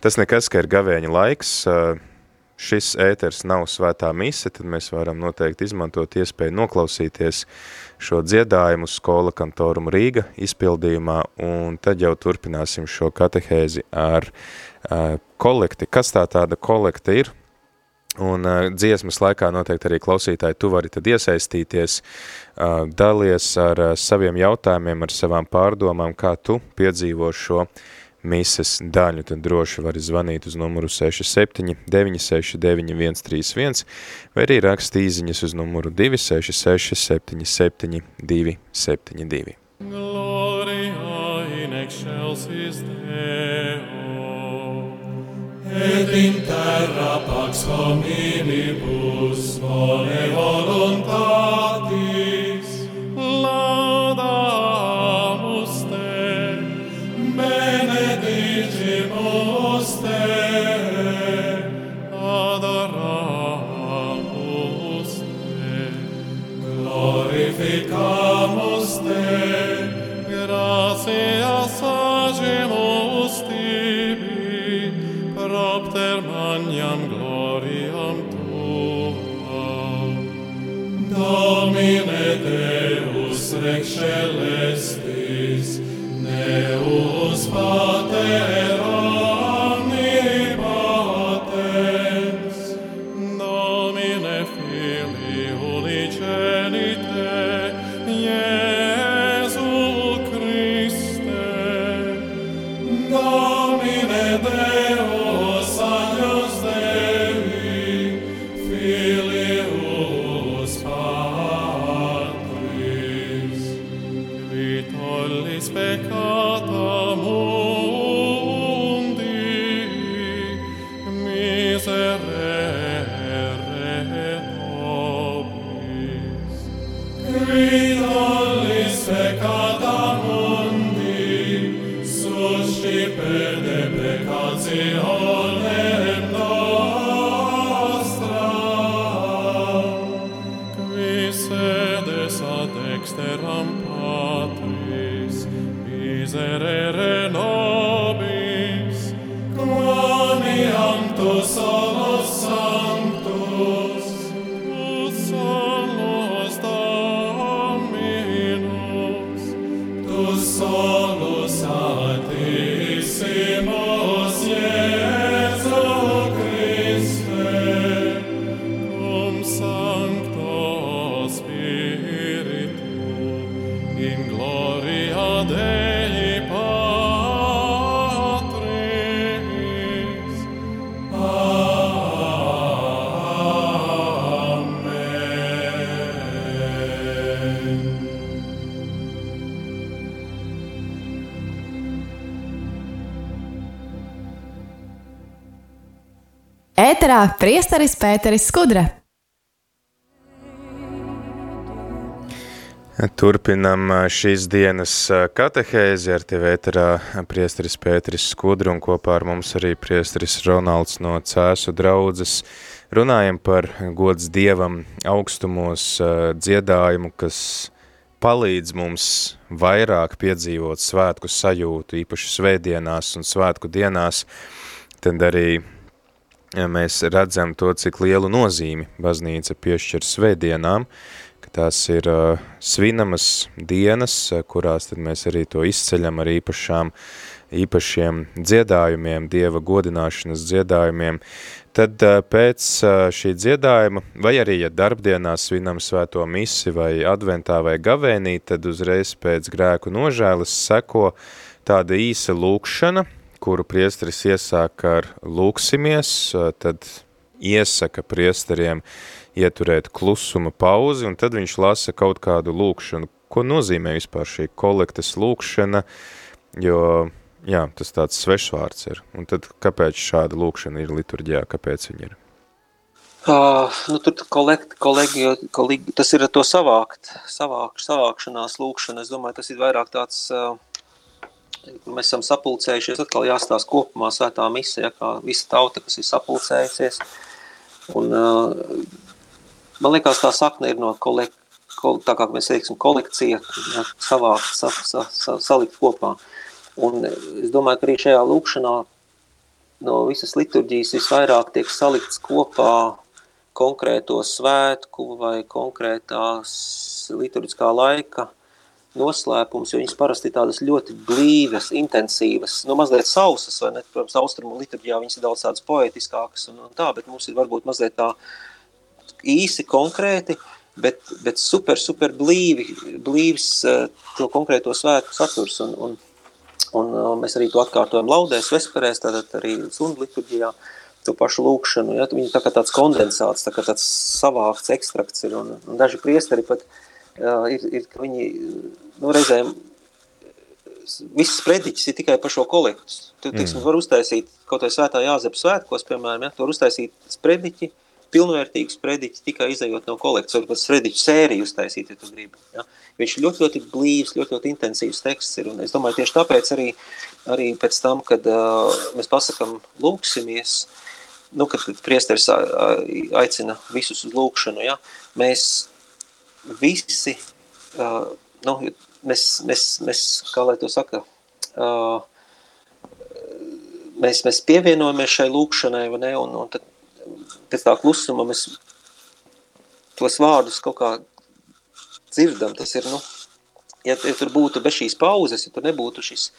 Tas nekas, ka ir gavēņa laiks, šis ēters nav svētā mise, tad mēs varam noteikti izmantot iespēju noklausīties šo dziedājumu skola kantorum Rīga izpildījumā, un tad jau turpināsim šo katehēzi ar kolekti. Kas tā tāda kolekta ir? Un uh, dziesmas laikā noteikti arī klausītāji tu vari tad iesaistīties, uh, dalies ar uh, saviem jautājumiem, ar savām pārdomām, kā tu piedzīvo šo uh, mises daļu, tad droši vari zvanīt uz numuru 67 969 131 vai arī rakst īziņas uz numuru 266 77 272. Gloria in excelsis Deo et in terra pax hominibus bone dexteram patris miserere nos. Ēterā priesteris Pēteris Skudra. Turpinam šīs dienas katehēzi ar tevi ēterā priesteris Pēteris Skudra un kopā ar mums arī priesteris Ronalds no Cēsu draudzes. Runājam par gods Dievam augstumos dziedājumu, kas palīdz mums vairāk piedzīvot svētku sajūtu, īpaši svētdienās un svētku dienās, tad arī mēs redzam to, cik lielu nozīmi baznīca piešķir svētdienām, ka tās ir uh, svinamas dienas, kurās tad mēs arī to izceļam ar īpašām, īpašiem dziedājumiem, Dieva godināšanas dziedājumiem, tad uh, pēc uh, šī dziedājuma, vai arī, ja darbdienās svinam svēto misi vai adventā vai gavēnī, tad uzreiz pēc grēku nožēles seko tāda īsa lūkšana, kuru priesteris iesāk ar lūksimies, tad iesaka priesteriem ieturēt klusuma pauzi, un tad viņš lasa kaut kādu lūkšanu. Ko nozīmē vispār šī kolektas lūkšana, jo, jā, tas tāds svešvārds ir. Un tad kāpēc šāda lūkšana ir liturģijā, kāpēc viņa ir? Uh, nu, tur kolekt, kolegi, kolegi, tas ir to savākt, savākt, savākšanās lūkšana. Es domāju, tas ir vairāk tāds uh, mēs esam sapulcējušies, atkal jāstāsta kopumā svētā mise, ja, kā visa tauta, kas ir sapulcējusies. Un, man liekas, tā sakne ir no kolek, kol, tā kā mēs teiksim, kolekcija, ja, savākt, sa, sa, sa, salikt kopā. Un es domāju, ka arī šajā lūkšanā no visas liturģijas visvairāk tiek salikts kopā konkrēto svētku vai konkrētās liturģiskā laika noslēpums, jo viņas parasti ir tādas ļoti blīvas, intensīvas, nu mazliet sausas, vai ne? Protams, austrumu liturģijā viņas ir daudz tādas poetiskākas un, un tā, bet mums ir varbūt mazliet tā īsi konkrēti, bet, bet super, super blīvi, blīvs uh, to konkrēto svētku saturs un, un, un uh, mēs arī to atkārtojam laudēs, vesperēs, tātad arī sundu liturģijā, to pašu lūkšanu, ja, viņi tā kā tāds kondensāts, tā kā tāds savākts ekstrakts ir, un, un daži priesteri pat uh, ir, ir, ka viņi nu, reizēm visas prediķis ir tikai par šo kolektus. Tu, teiksim, mm. var uztaisīt kaut vai svētā Jāzepa svētkos, piemēram, ja, tu var uztaisīt sprediķi, pilnvērtīgu sprediķi tikai izējot no kolektas, var pat sprediķu sēriju uztaisīt, ja tu gribi. Ja. Viņš ļoti, ļoti blīvs, ļoti, ļoti intensīvs teksts ir, un es domāju, tieši tāpēc arī, arī pēc tam, kad uh, mēs pasakam lūksimies, nu, kad priesteris aicina visus uz lūkšanu, ja, mēs visi, uh, nu, mēs, mēs, mēs kā lai to saka, uh, mēs, mēs pievienojamies šai lūkšanai, vai ne, un, un tad pēc tā klusuma mēs tos vārdus kaut kā dzirdam, tas ir, nu, ja, ja tur būtu bez šīs pauzes, ja tur nebūtu šis,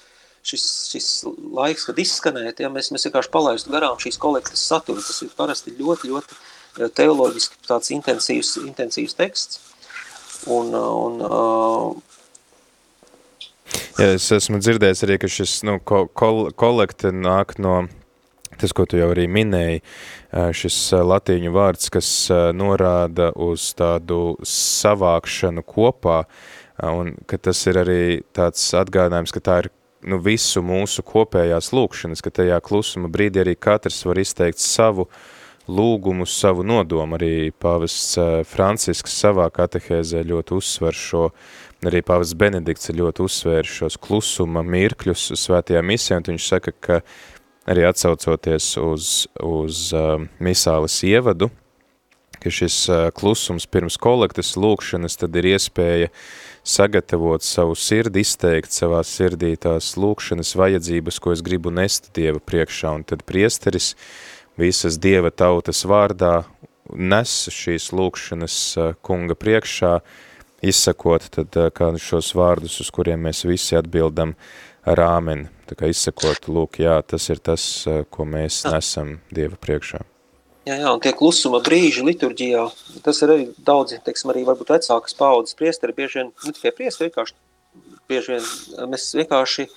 šis, šis laiks, kad izskanēt, ja mēs, mēs vienkārši palaistu garām šīs kolektas saturu, tas ir parasti ļoti, ļoti teoloģiski tāds intensīvs, intensīvs teksts, un, un Jā, es esmu dzirdējis arī, ka šis nu, ko, kol, kolekte nāk no tas, ko tu jau arī minēji, šis latīņu vārds, kas norāda uz tādu savākšanu kopā, un ka tas ir arī tāds atgādinājums, ka tā ir nu, visu mūsu kopējās lūkšanas, ka tajā klusuma brīdī arī katrs var izteikt savu lūgumu, savu nodomu. Arī pāvests Francisks savā katehēzē ļoti uzsver šo, arī pāvests Benedikts ļoti uzsver šos klusuma mirkļus svētajā misijā, un viņš saka, ka arī atsaucoties uz, uz uh, misāles ievadu, ka šis uh, klusums pirms kolektas lūkšanas tad ir iespēja sagatavot savu sirdi, izteikt savā sirdī tās lūkšanas vajadzības, ko es gribu nest Dieva priekšā, un tad priesteris visas Dieva tautas vārdā nes šīs lūkšanas uh, kunga priekšā, izsakot tad uh, kā šos vārdus, uz kuriem mēs visi atbildam ar āmeni tā kā izsakot, lūk, jā, tas ir tas, ko mēs nesam Dieva priekšā. Jā, jā, un tie klusuma brīži liturģijā, tas ir arī daudzi, teiksim, arī varbūt vecākas paudzes priesteri, bieži vien, nu tikai priesteri vienkārši, bieži vien mēs vienkārši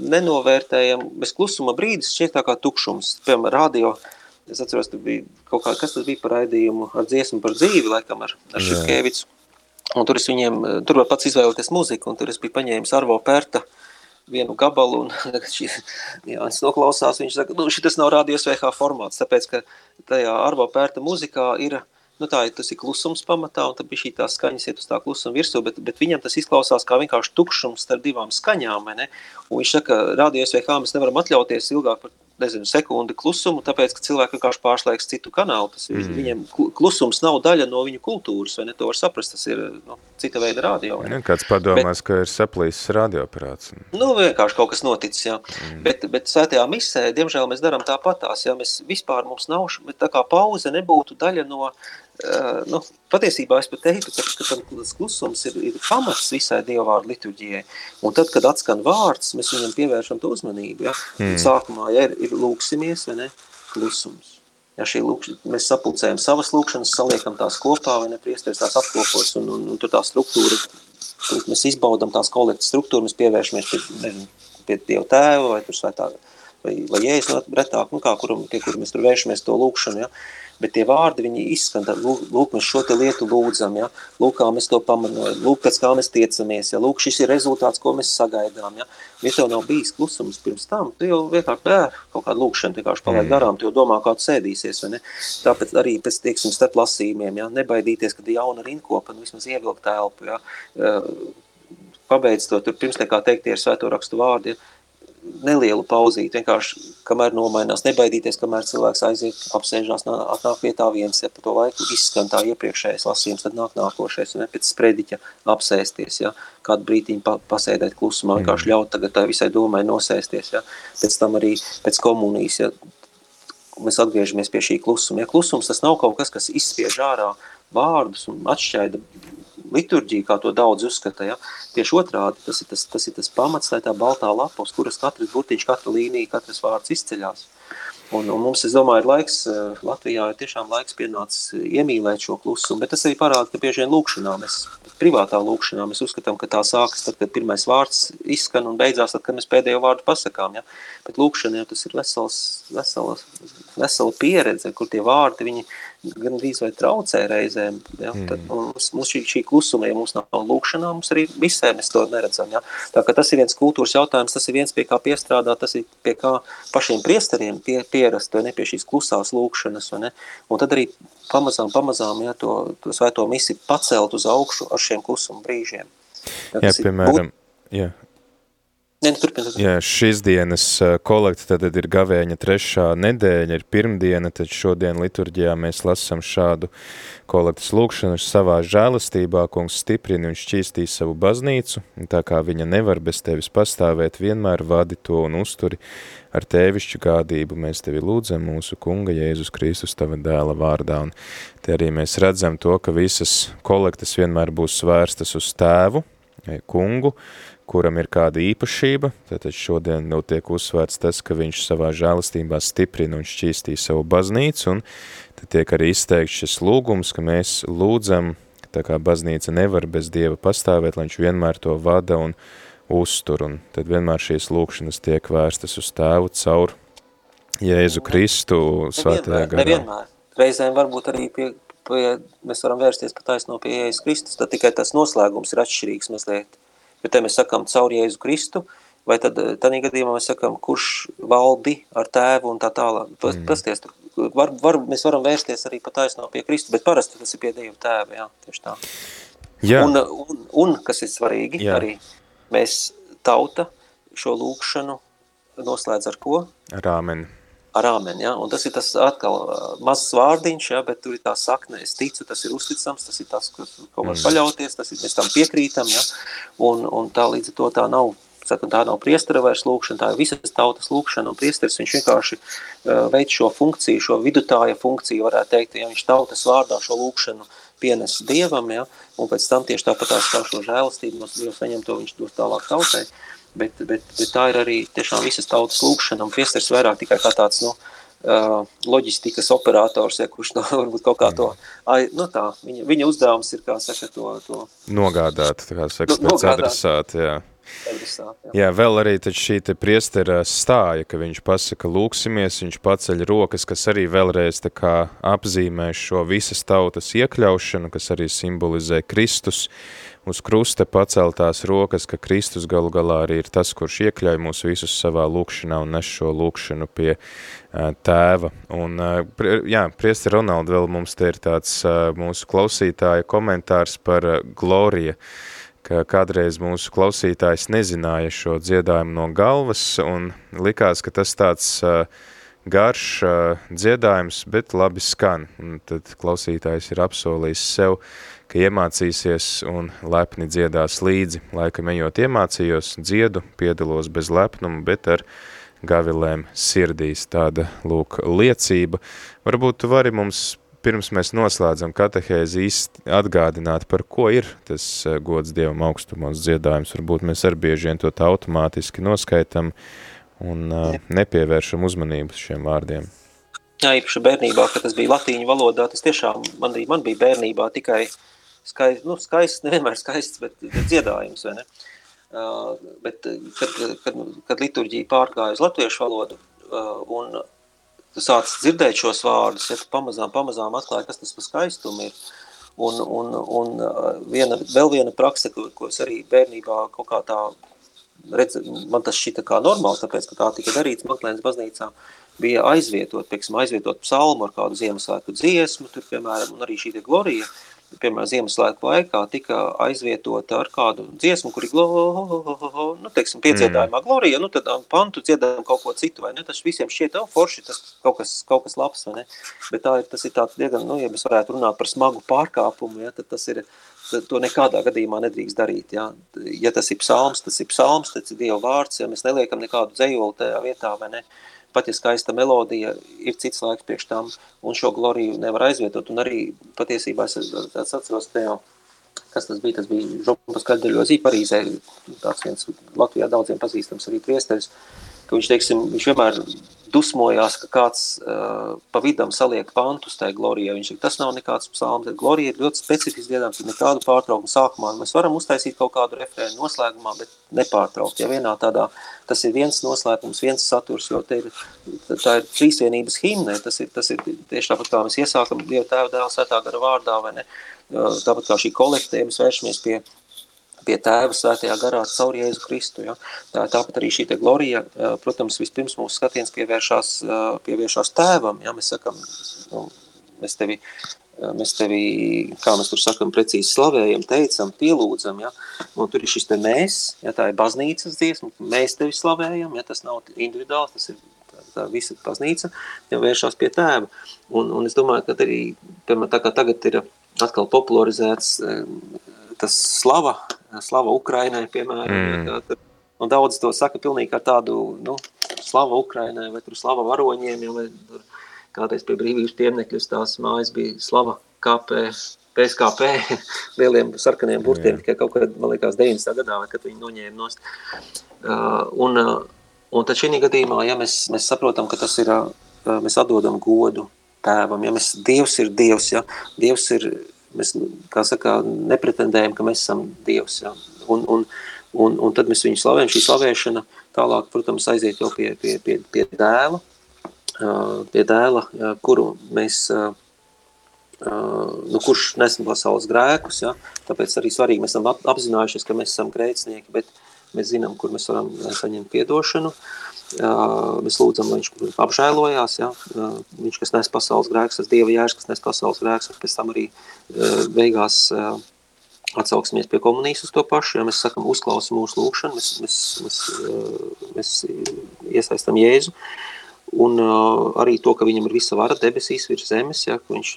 nenovērtējam, bez klusuma brīdis šķiet tā kā tukšums, piemēram, radio, es atceros, tur bija kaut kā, kas tas bija par raidījumu ar dziesmu par dzīvi, laikam, ar, ar Šutkēvicu, un tur es viņiem, tur var pats izvēlēties muziku, un tur es biju paņēmis Arvo Pērta, uh, vienu gabalu, un Jānis noklausās, viņš saka, nu, šis nav radios VH formāts, tāpēc, ka tajā Arvo pērta muzikā ir, nu tā, tas ir klusums pamatā, un tad bija šī tā skaņas iet uz tā klusuma virsū, bet, bet viņam tas izklausās kā vienkārši tukšums starp divām skaņām, ne? un viņš saka, radios VH mēs nevaram atļauties ilgāk par nezinu, sekundi klusumu, tāpēc, ka cilvēki vienkārši pārslēgs citu kanālu. Tas mm. Viņiem klusums nav daļa no viņu kultūras, vai ne? To var saprast, tas ir nu, cita veida radio. Ja, kāds padomās, bet, ka ir saplīsis radioaparāts. Nu, vienkārši kaut kas noticis, jā. Mm. Bet, bet svētajā misē, diemžēl, mēs darām tāpatās, ja mēs vispār mums nav, tā kā pauze nebūtu daļa no Uh, nu, patiesībā es pat teiktu, ka, ka tas klusums ir, ir pamats visai dievvvārdu liturģijai. Un tad, kad atskan vārds, mēs viņam pievēršam to uzmanību. Ja? Mm. Sākumā ja, ir, ir lūksimies, vai ne? Klusums. Ja šī lūkš, mēs sapulcējam savas lūkšanas, saliekam tās kopā, vai ne? Priesteris tās apkopos, un, un, un tur tā struktūra, tur mēs izbaudam tās kolektas struktūru, mēs pievēršamies pie, pie Dieva tēva, vai tur svētā, vai, vai jēzus retāk, nu kā, kuram, pie kur mēs tur vēršamies to lūkšanu, ja? bet tie vārdi viņi izskan, tad, lūk, mēs šo te lietu lūdzam, ja? lūk, kā mēs to pamanojam, lūk, pēc kā mēs tiecamies, ja? lūk, šis ir rezultāts, ko mēs sagaidām, ja? ja tev nav bijis klusums pirms tam, tu jau vienkārši, nē, kaut kādu lūkšanu vienkārši palaid mm. garām, tu jau domā, kā tu sēdīsies, vai ne? Tāpēc arī pēc, tieksim, starp lasījumiem, ja? nebaidīties, kad ir jauna rinkopa, nu vismaz ievilkt telpu, ja? pabeidz to, tur pirms nekā teikt tie ir svēto rakstu vārdi, ja? Nelielu pauzīti, vienkārši, kamēr nomainās, nebaidīties, kamēr cilvēks aiziet, apsēžās, atnāk vietā viens, ja pa to laiku izskan tā iepriekšējais lasījums, tad nāk nākošais, un ja, pēc sprediķa apsēsties, ja, kādu brītiņu pa, pasēdēt klusumā, vienkārši mm. ļaut tagad tā visai domai nosēsties, ja, pēc tam arī pēc komunijas, ja, mēs atgriežamies pie šī klusuma. Ja klusums tas nav kaut kas, kas izspiež ārā vārdus un atšķaida liturģiju, kā to daudz uzskata. Ja? Tieši otrādi, tas ir tas, tas ir tas pamats, tā ir tā baltā lapa, uz kuras katrs burtiņš, katra līnija, katrs vārds izceļās. Un, un mums, es domāju, ir laiks, eh, Latvijā ir tiešām laiks pienācis iemīlēt šo klusumu, bet tas arī parāda, ka bieži vien lūkšanā mēs, privātā lūkšanā mēs uzskatām, ka tā sākas tad, kad pirmais vārds izskan un beidzās tad, kad mēs pēdējo vārdu pasakām, ja? Bet lūkšanā jau tas ir vesels, vesels, vesela pieredze, kur tie vārdi, viņi gan drīz vai traucē reizēm. Ja? Mm. Tad mums, mums šī, šī klusuma, ja mums nav lūkšanā, mums arī visē mēs to neredzam. Ja? Tā kā tas ir viens kultūras jautājums, tas ir viens pie kā piestrādāt, tas ir pie kā pašiem priesteriem pie, pierast, ne, pie šīs klusās lūkšanas, ne? Un tad arī pamazām, pamazām, ja, to, to svēto misi pacelt uz augšu ar šiem klusuma brīžiem. Ja, jā, piemēram, būt... jā, Ne, nu. Jā, šīs dienas kolekta tad ir gavēņa trešā nedēļa, ir pirmdiena, tad šodien liturģijā mēs lasam šādu kolektas lūkšanu savā žēlastībā, kungs stiprini un šķīstī savu baznīcu, tā kā viņa nevar bez tevis pastāvēt, vienmēr vadi to un uzturi ar tēvišķu gādību. Mēs tevi lūdzam mūsu kunga Jēzus Kristus tava dēla vārdā, un te arī mēs redzam to, ka visas kolektas vienmēr būs svērstas uz tēvu, kungu, kuram ir kāda īpašība, tātad šodien jau tiek uzsvērts tas, ka viņš savā žēlastībā stiprina un šķīstī savu baznīcu, un tad tiek arī izteikts šis lūgums, ka mēs lūdzam, tā kā baznīca nevar bez Dieva pastāvēt, lai viņš vienmēr to vada un uztur, un tad vienmēr šīs lūkšanas tiek vērstas uz tēvu caur Jēzu Kristu svētajā garā. Nevienmēr. Reizēm varbūt arī pie, pie, mēs varam vērsties pat taisno pie Jēzus Kristus, tad tikai tas noslēgums ir atšķirīgs mazliet. Jo te mēs sakām caur Jēzu Kristu, vai tad tādā gadījumā mēs sakām, kurš valdi ar tēvu un tā tālāk. Mm. Pasties, var, var, mēs varam vērsties arī pat taisno pie Kristu, bet parasti tas ir pie Dieva tēva, jā, tieši tā. Jā. Un, un, un, kas ir svarīgi, jā. arī mēs tauta šo lūkšanu noslēdz ar ko? Ar āmeni. Ar āmeni, jā, un tas ir tas atkal mazs vārdiņš, jā, bet tur ir tā sakne, es ticu, tas ir uzticams, tas ir tas, ko var mm. paļauties, tas ir, mēs tam piekrītam, jā, un, un tā līdz to tā nav Saka, tā nav priestera vairs lūkšana, tā ir visas tautas lūkšana, un priesteris viņš vienkārši uh, veic šo funkciju, šo vidutāja funkciju, varētu teikt, ja viņš tautas vārdā šo lūkšanu pienes Dievam, ja, un pēc tam tieši tāpat tās kā šo žēlistību no Dievs saņem to, viņš dos tālāk tautai, bet, bet, bet tā ir arī tiešām visas tautas lūkšana, un priesteris vairāk tikai kā tāds, nu, uh, loģistikas operators, ja, kurš no, varbūt kaut kā to, ai, nu tā, viņa, viņa uzdevums ir, kā saka, to, to nogādāt, tā kā saka, nu, pēc adresāti, jā. Jā. jā, vēl arī šī te priestera stāja, ka viņš pasaka lūksimies, viņš paceļ rokas, kas arī vēlreiz tā kā apzīmē šo visas tautas iekļaušanu, kas arī simbolizē Kristus uz krusta paceltās rokas, ka Kristus galu galā arī ir tas, kurš iekļauj mūs visus savā lūkšanā un nes šo lūkšanu pie uh, tēva. Un, uh, jā, priesti Ronaldi, vēl mums te ir tāds uh, mūsu klausītāja komentārs par uh, Glorija, ka kādreiz mūsu klausītājs nezināja šo dziedājumu no galvas un likās, ka tas tāds uh, garš uh, dziedājums, bet labi skan. Un tad klausītājs ir apsolījis sev, ka iemācīsies un lepni dziedās līdzi. Laikam ejot iemācījos, dziedu, piedalos bez lepnuma, bet ar gavilēm sirdīs tāda, lūk, liecība. Varbūt tu vari mums pirms mēs noslēdzam katehēzi īsti atgādināt, par ko ir tas gods Dievam augstumos dziedājums. Varbūt mēs ar bieži vien to automātiski noskaitam un uh, nepievēršam uzmanību šiem vārdiem. Jā, īpaši bērnībā, kad tas bija latīņu valodā, tas tiešām man, man bija bērnībā tikai skaists, nu skaists, nevienmēr skaists, bet, bet dziedājums, vai ne? Uh, bet kad, kad, kad liturģija pārgāja uz latviešu valodu uh, un tu sāc dzirdēt šos vārdus, ja tu pamazām, pamazām atklāji, kas tas par skaistumu ir. Un, un, un viena, vēl viena prakse, ko, ko es arī bērnībā kaut kā tā redzu, man tas šita kā normāli, tāpēc, ka tā tika darīts Maklēnas baznīcā, bija aizvietot, pieksim, aizvietot psalmu ar kādu Ziemassvētku dziesmu, tur, piemēram, un arī šī te glorija, uh, piemēram, Ziemassvētku laikā tika aizvietota ar kādu dziesmu, kur ir, nu, teiksim, piedziedājumā mm. glorija, nu, tad pantu dziedājam kaut ko citu, vai ne? Tas visiem šķiet, oh, forši, tas kaut kas, kaut kas labs, vai ne? Bet tā ir, tas ir tāds diezgan, nu, ja mēs varētu runāt par smagu pārkāpumu, ja, tad tas ir, to nekādā gadījumā nedrīkst darīt, ja? Ja tas ir psalms, tas ir psalms, tas ir Dieva vārds, ja mēs neliekam nekādu dzējoli tajā vietā, vai ne? Uh, pat ja skaista melodija, ir cits laiks priekš tam, un šo gloriju nevar aizvietot, un arī patiesībā es, es atceros jau, kas tas bija, tas bija Žopas Kaļdeļozī Parīzē, tāds viens Latvijā daudziem pazīstams arī priesteris, ka viņš, teiksim, viņš vienmēr dusmojās, ka kāds uh, pa vidam saliek pantus tajā glorijā. Viņš tas nav nekāds psalms, glorija ir ļoti specifisks dziedājums, tad nekādu pārtraukumu sākumā. Mēs varam uztaisīt kaut kādu refrēnu noslēgumā, bet nepārtraukt. Ja vienā tādā, tas ir viens noslēgums, viens saturs, jo te ir, tā ir trīsvienības himne, tas ir, tas ir tieši tāpat kā mēs iesākam Dieva tēva dēla svētā gara vārdā, vai ne? Tāpat kā šī kolektē, mēs vēršamies pie pie tēva svētajā garā caur Jēzu Kristu. Ja? Tā, tāpat arī šī glorija, protams, vispirms mūsu skatiens pievēršās, pievēršās tēvam. Ja? Mēs sakam, nu, mēs tevi, mēs tevi, kā mēs tur sakam, precīzi slavējam, teicam, pielūdzam. Ja? Un tur ir šis te mēs, ja? tā ir baznīcas dziesma, mēs tevi slavējam, ja? tas nav individuāls, tas ir tā visa baznīca, jau vēršās pie tēva. Un, un es domāju, ka arī, piemēram, tā kā tagad ir atkal popularizēts tas slava, slava Ukrainai, piemēram. Mm. Ja, tā, un daudz to saka pilnīgi ar tādu, nu, slava Ukrainai vai tur slava varoņiem, ja, vai tur kādreiz pie brīvības piemekļus tās mājas bija slava KP, PSKP, lieliem sarkaniem burtiem, tikai kaut kad, man liekas, 90. gadā, vai kad viņi noņēma nost. Uh, un, uh, un tad šī gadījumā, ja mēs, mēs saprotam, ka tas ir, uh, mēs atdodam godu tēvam, ja mēs, Dievs ir Dievs, ja, Dievs ir Mēs, kā saka, nepretendējam, ka mēs esam Dievs. Ja? Un, un, Un, un tad mēs viņu slavējam, šī slavēšana tālāk, protams, aiziet jau pie, pie, pie, pie dēla, pie dēla, kuru mēs, nu, kurš nesam pasaules grēkus, ja? tāpēc arī svarīgi mēs esam apzinājušies, ka mēs esam grēcinieki, bet mēs zinām, kur mēs varam saņemt piedošanu. Mēs lūdzam, lai viņš apžēlojās, ja? viņš, kas nes pasaules grēkus, tas Dieva jērs, kas nes pasaules grēkus, un pēc tam arī beigās atsauksimies pie komunijas uz to pašu, ja mēs sakam, uzklausa mūsu lūkšanu, mēs, mēs, mēs, eh, mēs iesaistam Jēzu, un uh, arī to, ka viņam ir visa vara debesīs virs zemes, ja, ka viņš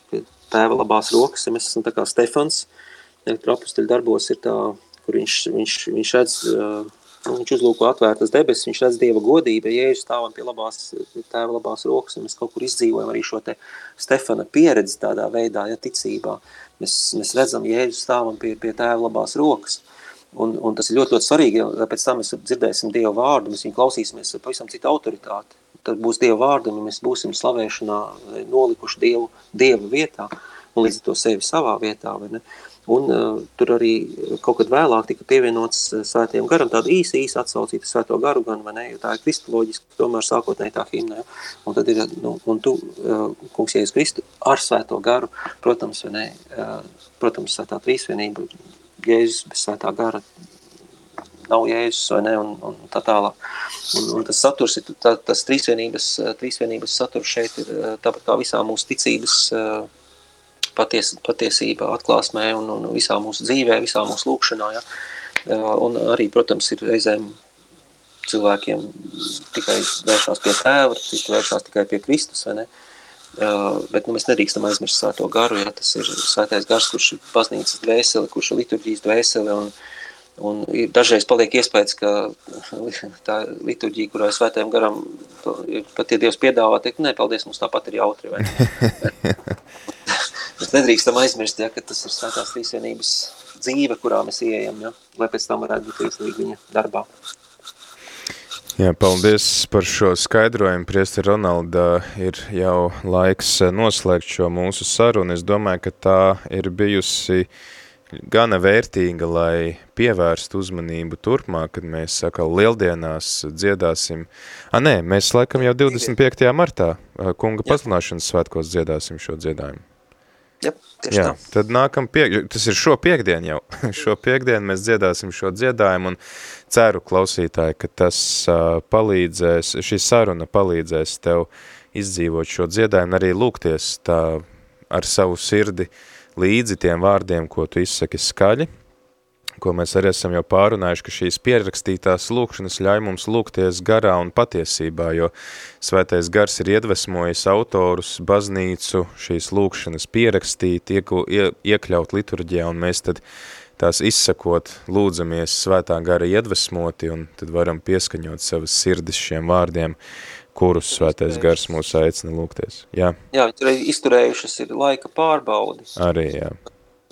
tēva labās rokas, ja mēs esam tā kā Stefans, ja, tur apustuļu darbos ir tā, kur viņš, viņš, viņš redz, uh, viņš uzlūko atvērtas debesis, viņš redz Dieva godību, ja Jēzus stāvam pie labās, tēva labās rokas, un mēs kaut kur izdzīvojam arī šo te Stefana pieredzi tādā veidā, ja ticībā, uh, Mēs, mēs redzam, Jēzus stāvam pie, pie tēva labās rokas. Un, un tas ir ļoti, ļoti svarīgi, jo pēc tam mēs dzirdēsim Dievu vārdu, mēs viņu klausīsimies ar pavisam citu autoritāti. Tad būs Dieva vārdu, un mēs būsim slavēšanā nolikuši Dievu, Dievu vietā, un līdz to sevi savā vietā. Vai ne? Un uh, tur arī kaut kad vēlāk tika pievienots uh, svētiem garam tāda īsa, īsa atsaucīta svēto garu gan, ne, jo tā ir kristoloģiski, tomēr sākotnēji tā himna. Ja? Un tad ir, nu, un tu, uh, kungs, Jēzus Kristu, ar svēto garu, protams, vai ne, uh, protams, svētā trīsvienība, Jēzus bez svētā gara nav Jēzus, vai ne, un, un tā tālāk. Un, un tas saturs tā, tas trīsvienības, trīsvienības saturs šeit ir tāpat kā visā mūsu ticības uh, paties, patiesībā atklāsmē un, un visā mūsu dzīvē, visā mūsu lūkšanā. Ja? Un arī, protams, ir reizēm cilvēkiem tikai vēršās pie tēva, citi vēršās tikai pie Kristus, vai ne? Bet nu, mēs nedrīkstam aizmirst svēto garu, ja tas ir svētais gars, kurš ir baznīcas dvēsele, kurš ir liturģijas dvēsele, un, un dažreiz paliek iespējas, ka tā liturģija, kurā ir svētajam garam, pat ja Dievs piedāvā, teikt, nē, paldies, mums tāpat ir jautri, vai ne? Nedrīkstam aizmirst, ja, ka tas ir svētās trīsvienības dzīve, kurā mēs ieejam, ja, lai pēc tam varētu būt līdzīgi viņa darbā. Jā, paldies par šo skaidrojumu, Priesti Ronalda, ir jau laiks noslēgt šo mūsu sarunu. Es domāju, ka tā ir bijusi gana vērtīga, lai pievērstu uzmanību turpmāk, kad mēs sakal lieldienās dziedāsim. A, nē, mēs laikam jau 25. martā kunga paslināšanas svētkos dziedāsim šo dziedājumu. Tieši Jā, tā. Tad nākam piek, tas ir šo piekdienu jau. šo piekdienu mēs dziedāsim šo dziedājumu un ceru klausītāji, ka tas uh, palīdzēs, šī saruna palīdzēs tev izdzīvot šo dziedājumu, arī lūgties tā ar savu sirdi līdzi tiem vārdiem, ko tu izsaki skaļi, ko mēs arī esam jau pārunājuši, ka šīs pierakstītās lūkšanas ļauj mums lūgties garā un patiesībā, jo svētais gars ir iedvesmojis autorus, baznīcu, šīs lūkšanas pierakstīt, ieku, ie, iekļaut liturģijā, un mēs tad tās izsakot, lūdzamies svētā gara iedvesmoti, un tad varam pieskaņot savas sirdis šiem vārdiem, kurus svētais gars mūs aicina lūgties. Jā, jā viņi izturējušas ir laika pārbaudi. Arī, jā.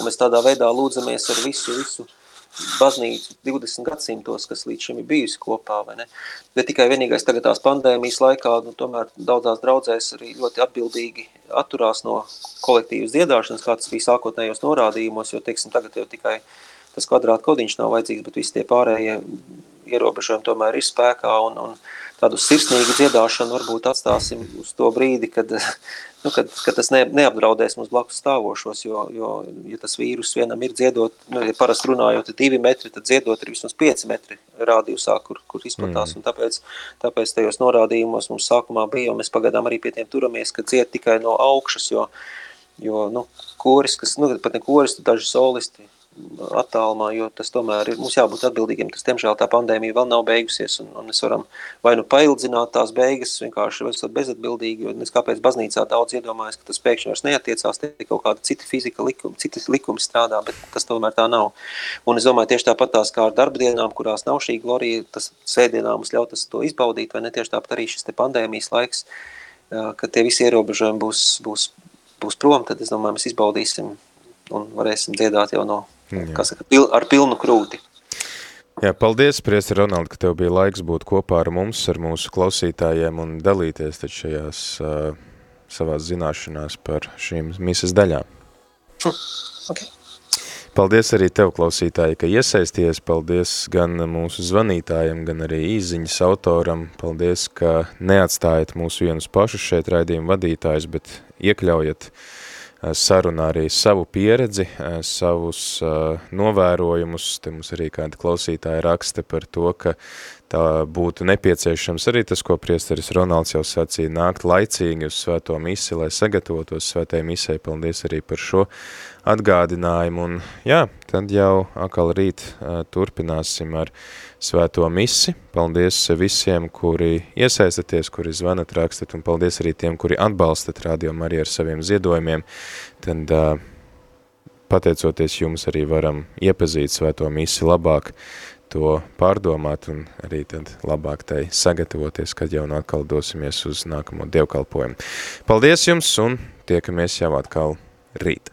Mēs tādā veidā lūdzamies ar visu, visu baznīcu 20 gadsimtos, kas līdz šim ir bijusi kopā, vai ne? Bet tikai vienīgais tagad tās pandēmijas laikā, nu, tomēr daudzās draudzēs arī ļoti atbildīgi atturās no kolektīvas dziedāšanas, kā tas bija sākotnējos norādījumos, jo, teiksim, tagad jau tikai tas kvadrāta kodiņš nav vajadzīgs, bet visi tie pārējie ierobežojumi tomēr ir spēkā un, un tādu sirsnīgu dziedāšanu varbūt atstāsim uz to brīdi, kad, nu, kad, kad tas ne, neapdraudēs mums blakus stāvošos, jo, jo ja tas vīrus vienam ir dziedot, nu, ja parasti runājot divi metri, tad dziedot ir vismaz pieci metri rādījusā, kur, kur izplatās, mm. tāpēc, tāpēc tajos norādījumos mums sākumā bija, un mēs pagaidām arī pie tiem turamies, ka dzied tikai no augšas, jo, jo nu, koris, kas, nu, pat ne koris, daži solisti attālumā, jo tas tomēr ir, mums jābūt atbildīgiem, tas, tiemžēl, tā pandēmija vēl nav beigusies, un, un mēs varam vai nu paildzināt tās beigas, vienkārši esot bezatbildīgi, jo nes kāpēc baznīcā daudz iedomājas, ka tas pēkšņi vairs neatiecās, te kaut kāda cita fizika likuma, citas likumi strādā, bet tas tomēr tā nav. Un es domāju, tieši tāpat tās kā ar darbdienām, kurās nav šī glorija, tas sēdienā mums ļaut to izbaudīt, vai ne tieši tāpat arī šis te pandēmijas laiks, kad tie visi ierobežojumi būs, būs, būs prom, tad es domāju, mēs izbaudīsim un varēsim dziedāt jau no saka, pil, ar pilnu krūti. Jā, paldies, Priesti Ronald, ka tev bija laiks būt kopā ar mums, ar mūsu klausītājiem un dalīties taču šajās uh, savās zināšanās par šīm misas daļām. Hm, okay. Paldies arī tev, klausītāji, ka iesaisties. Paldies gan mūsu zvanītājiem, gan arī īziņas autoram. Paldies, ka neatstājat mūsu vienus pašus šeit raidījuma vadītājus, bet iekļaujat sarunā arī savu pieredzi, savus novērojumus. Te mums arī kāda klausītāja raksta par to, ka tā būtu nepieciešams arī tas, ko priesteris Ronalds jau sacīja, nākt laicīgi uz svēto misi, lai sagatavotos svētai misai. Paldies arī par šo atgādinājumu. Un jā, tad jau akal rīt turpināsim ar svēto misi. Paldies visiem, kuri iesaistaties, kuri zvanat, rakstat, un paldies arī tiem, kuri atbalstat Radio Mariju ar saviem ziedojumiem. Tad, pateicoties jums arī varam iepazīt svēto misi labāk, to pārdomāt un arī tad labāk tai sagatavoties, kad jau atkal dosimies uz nākamo dievkalpojumu. Paldies jums un tiekamies jau atkal rīt.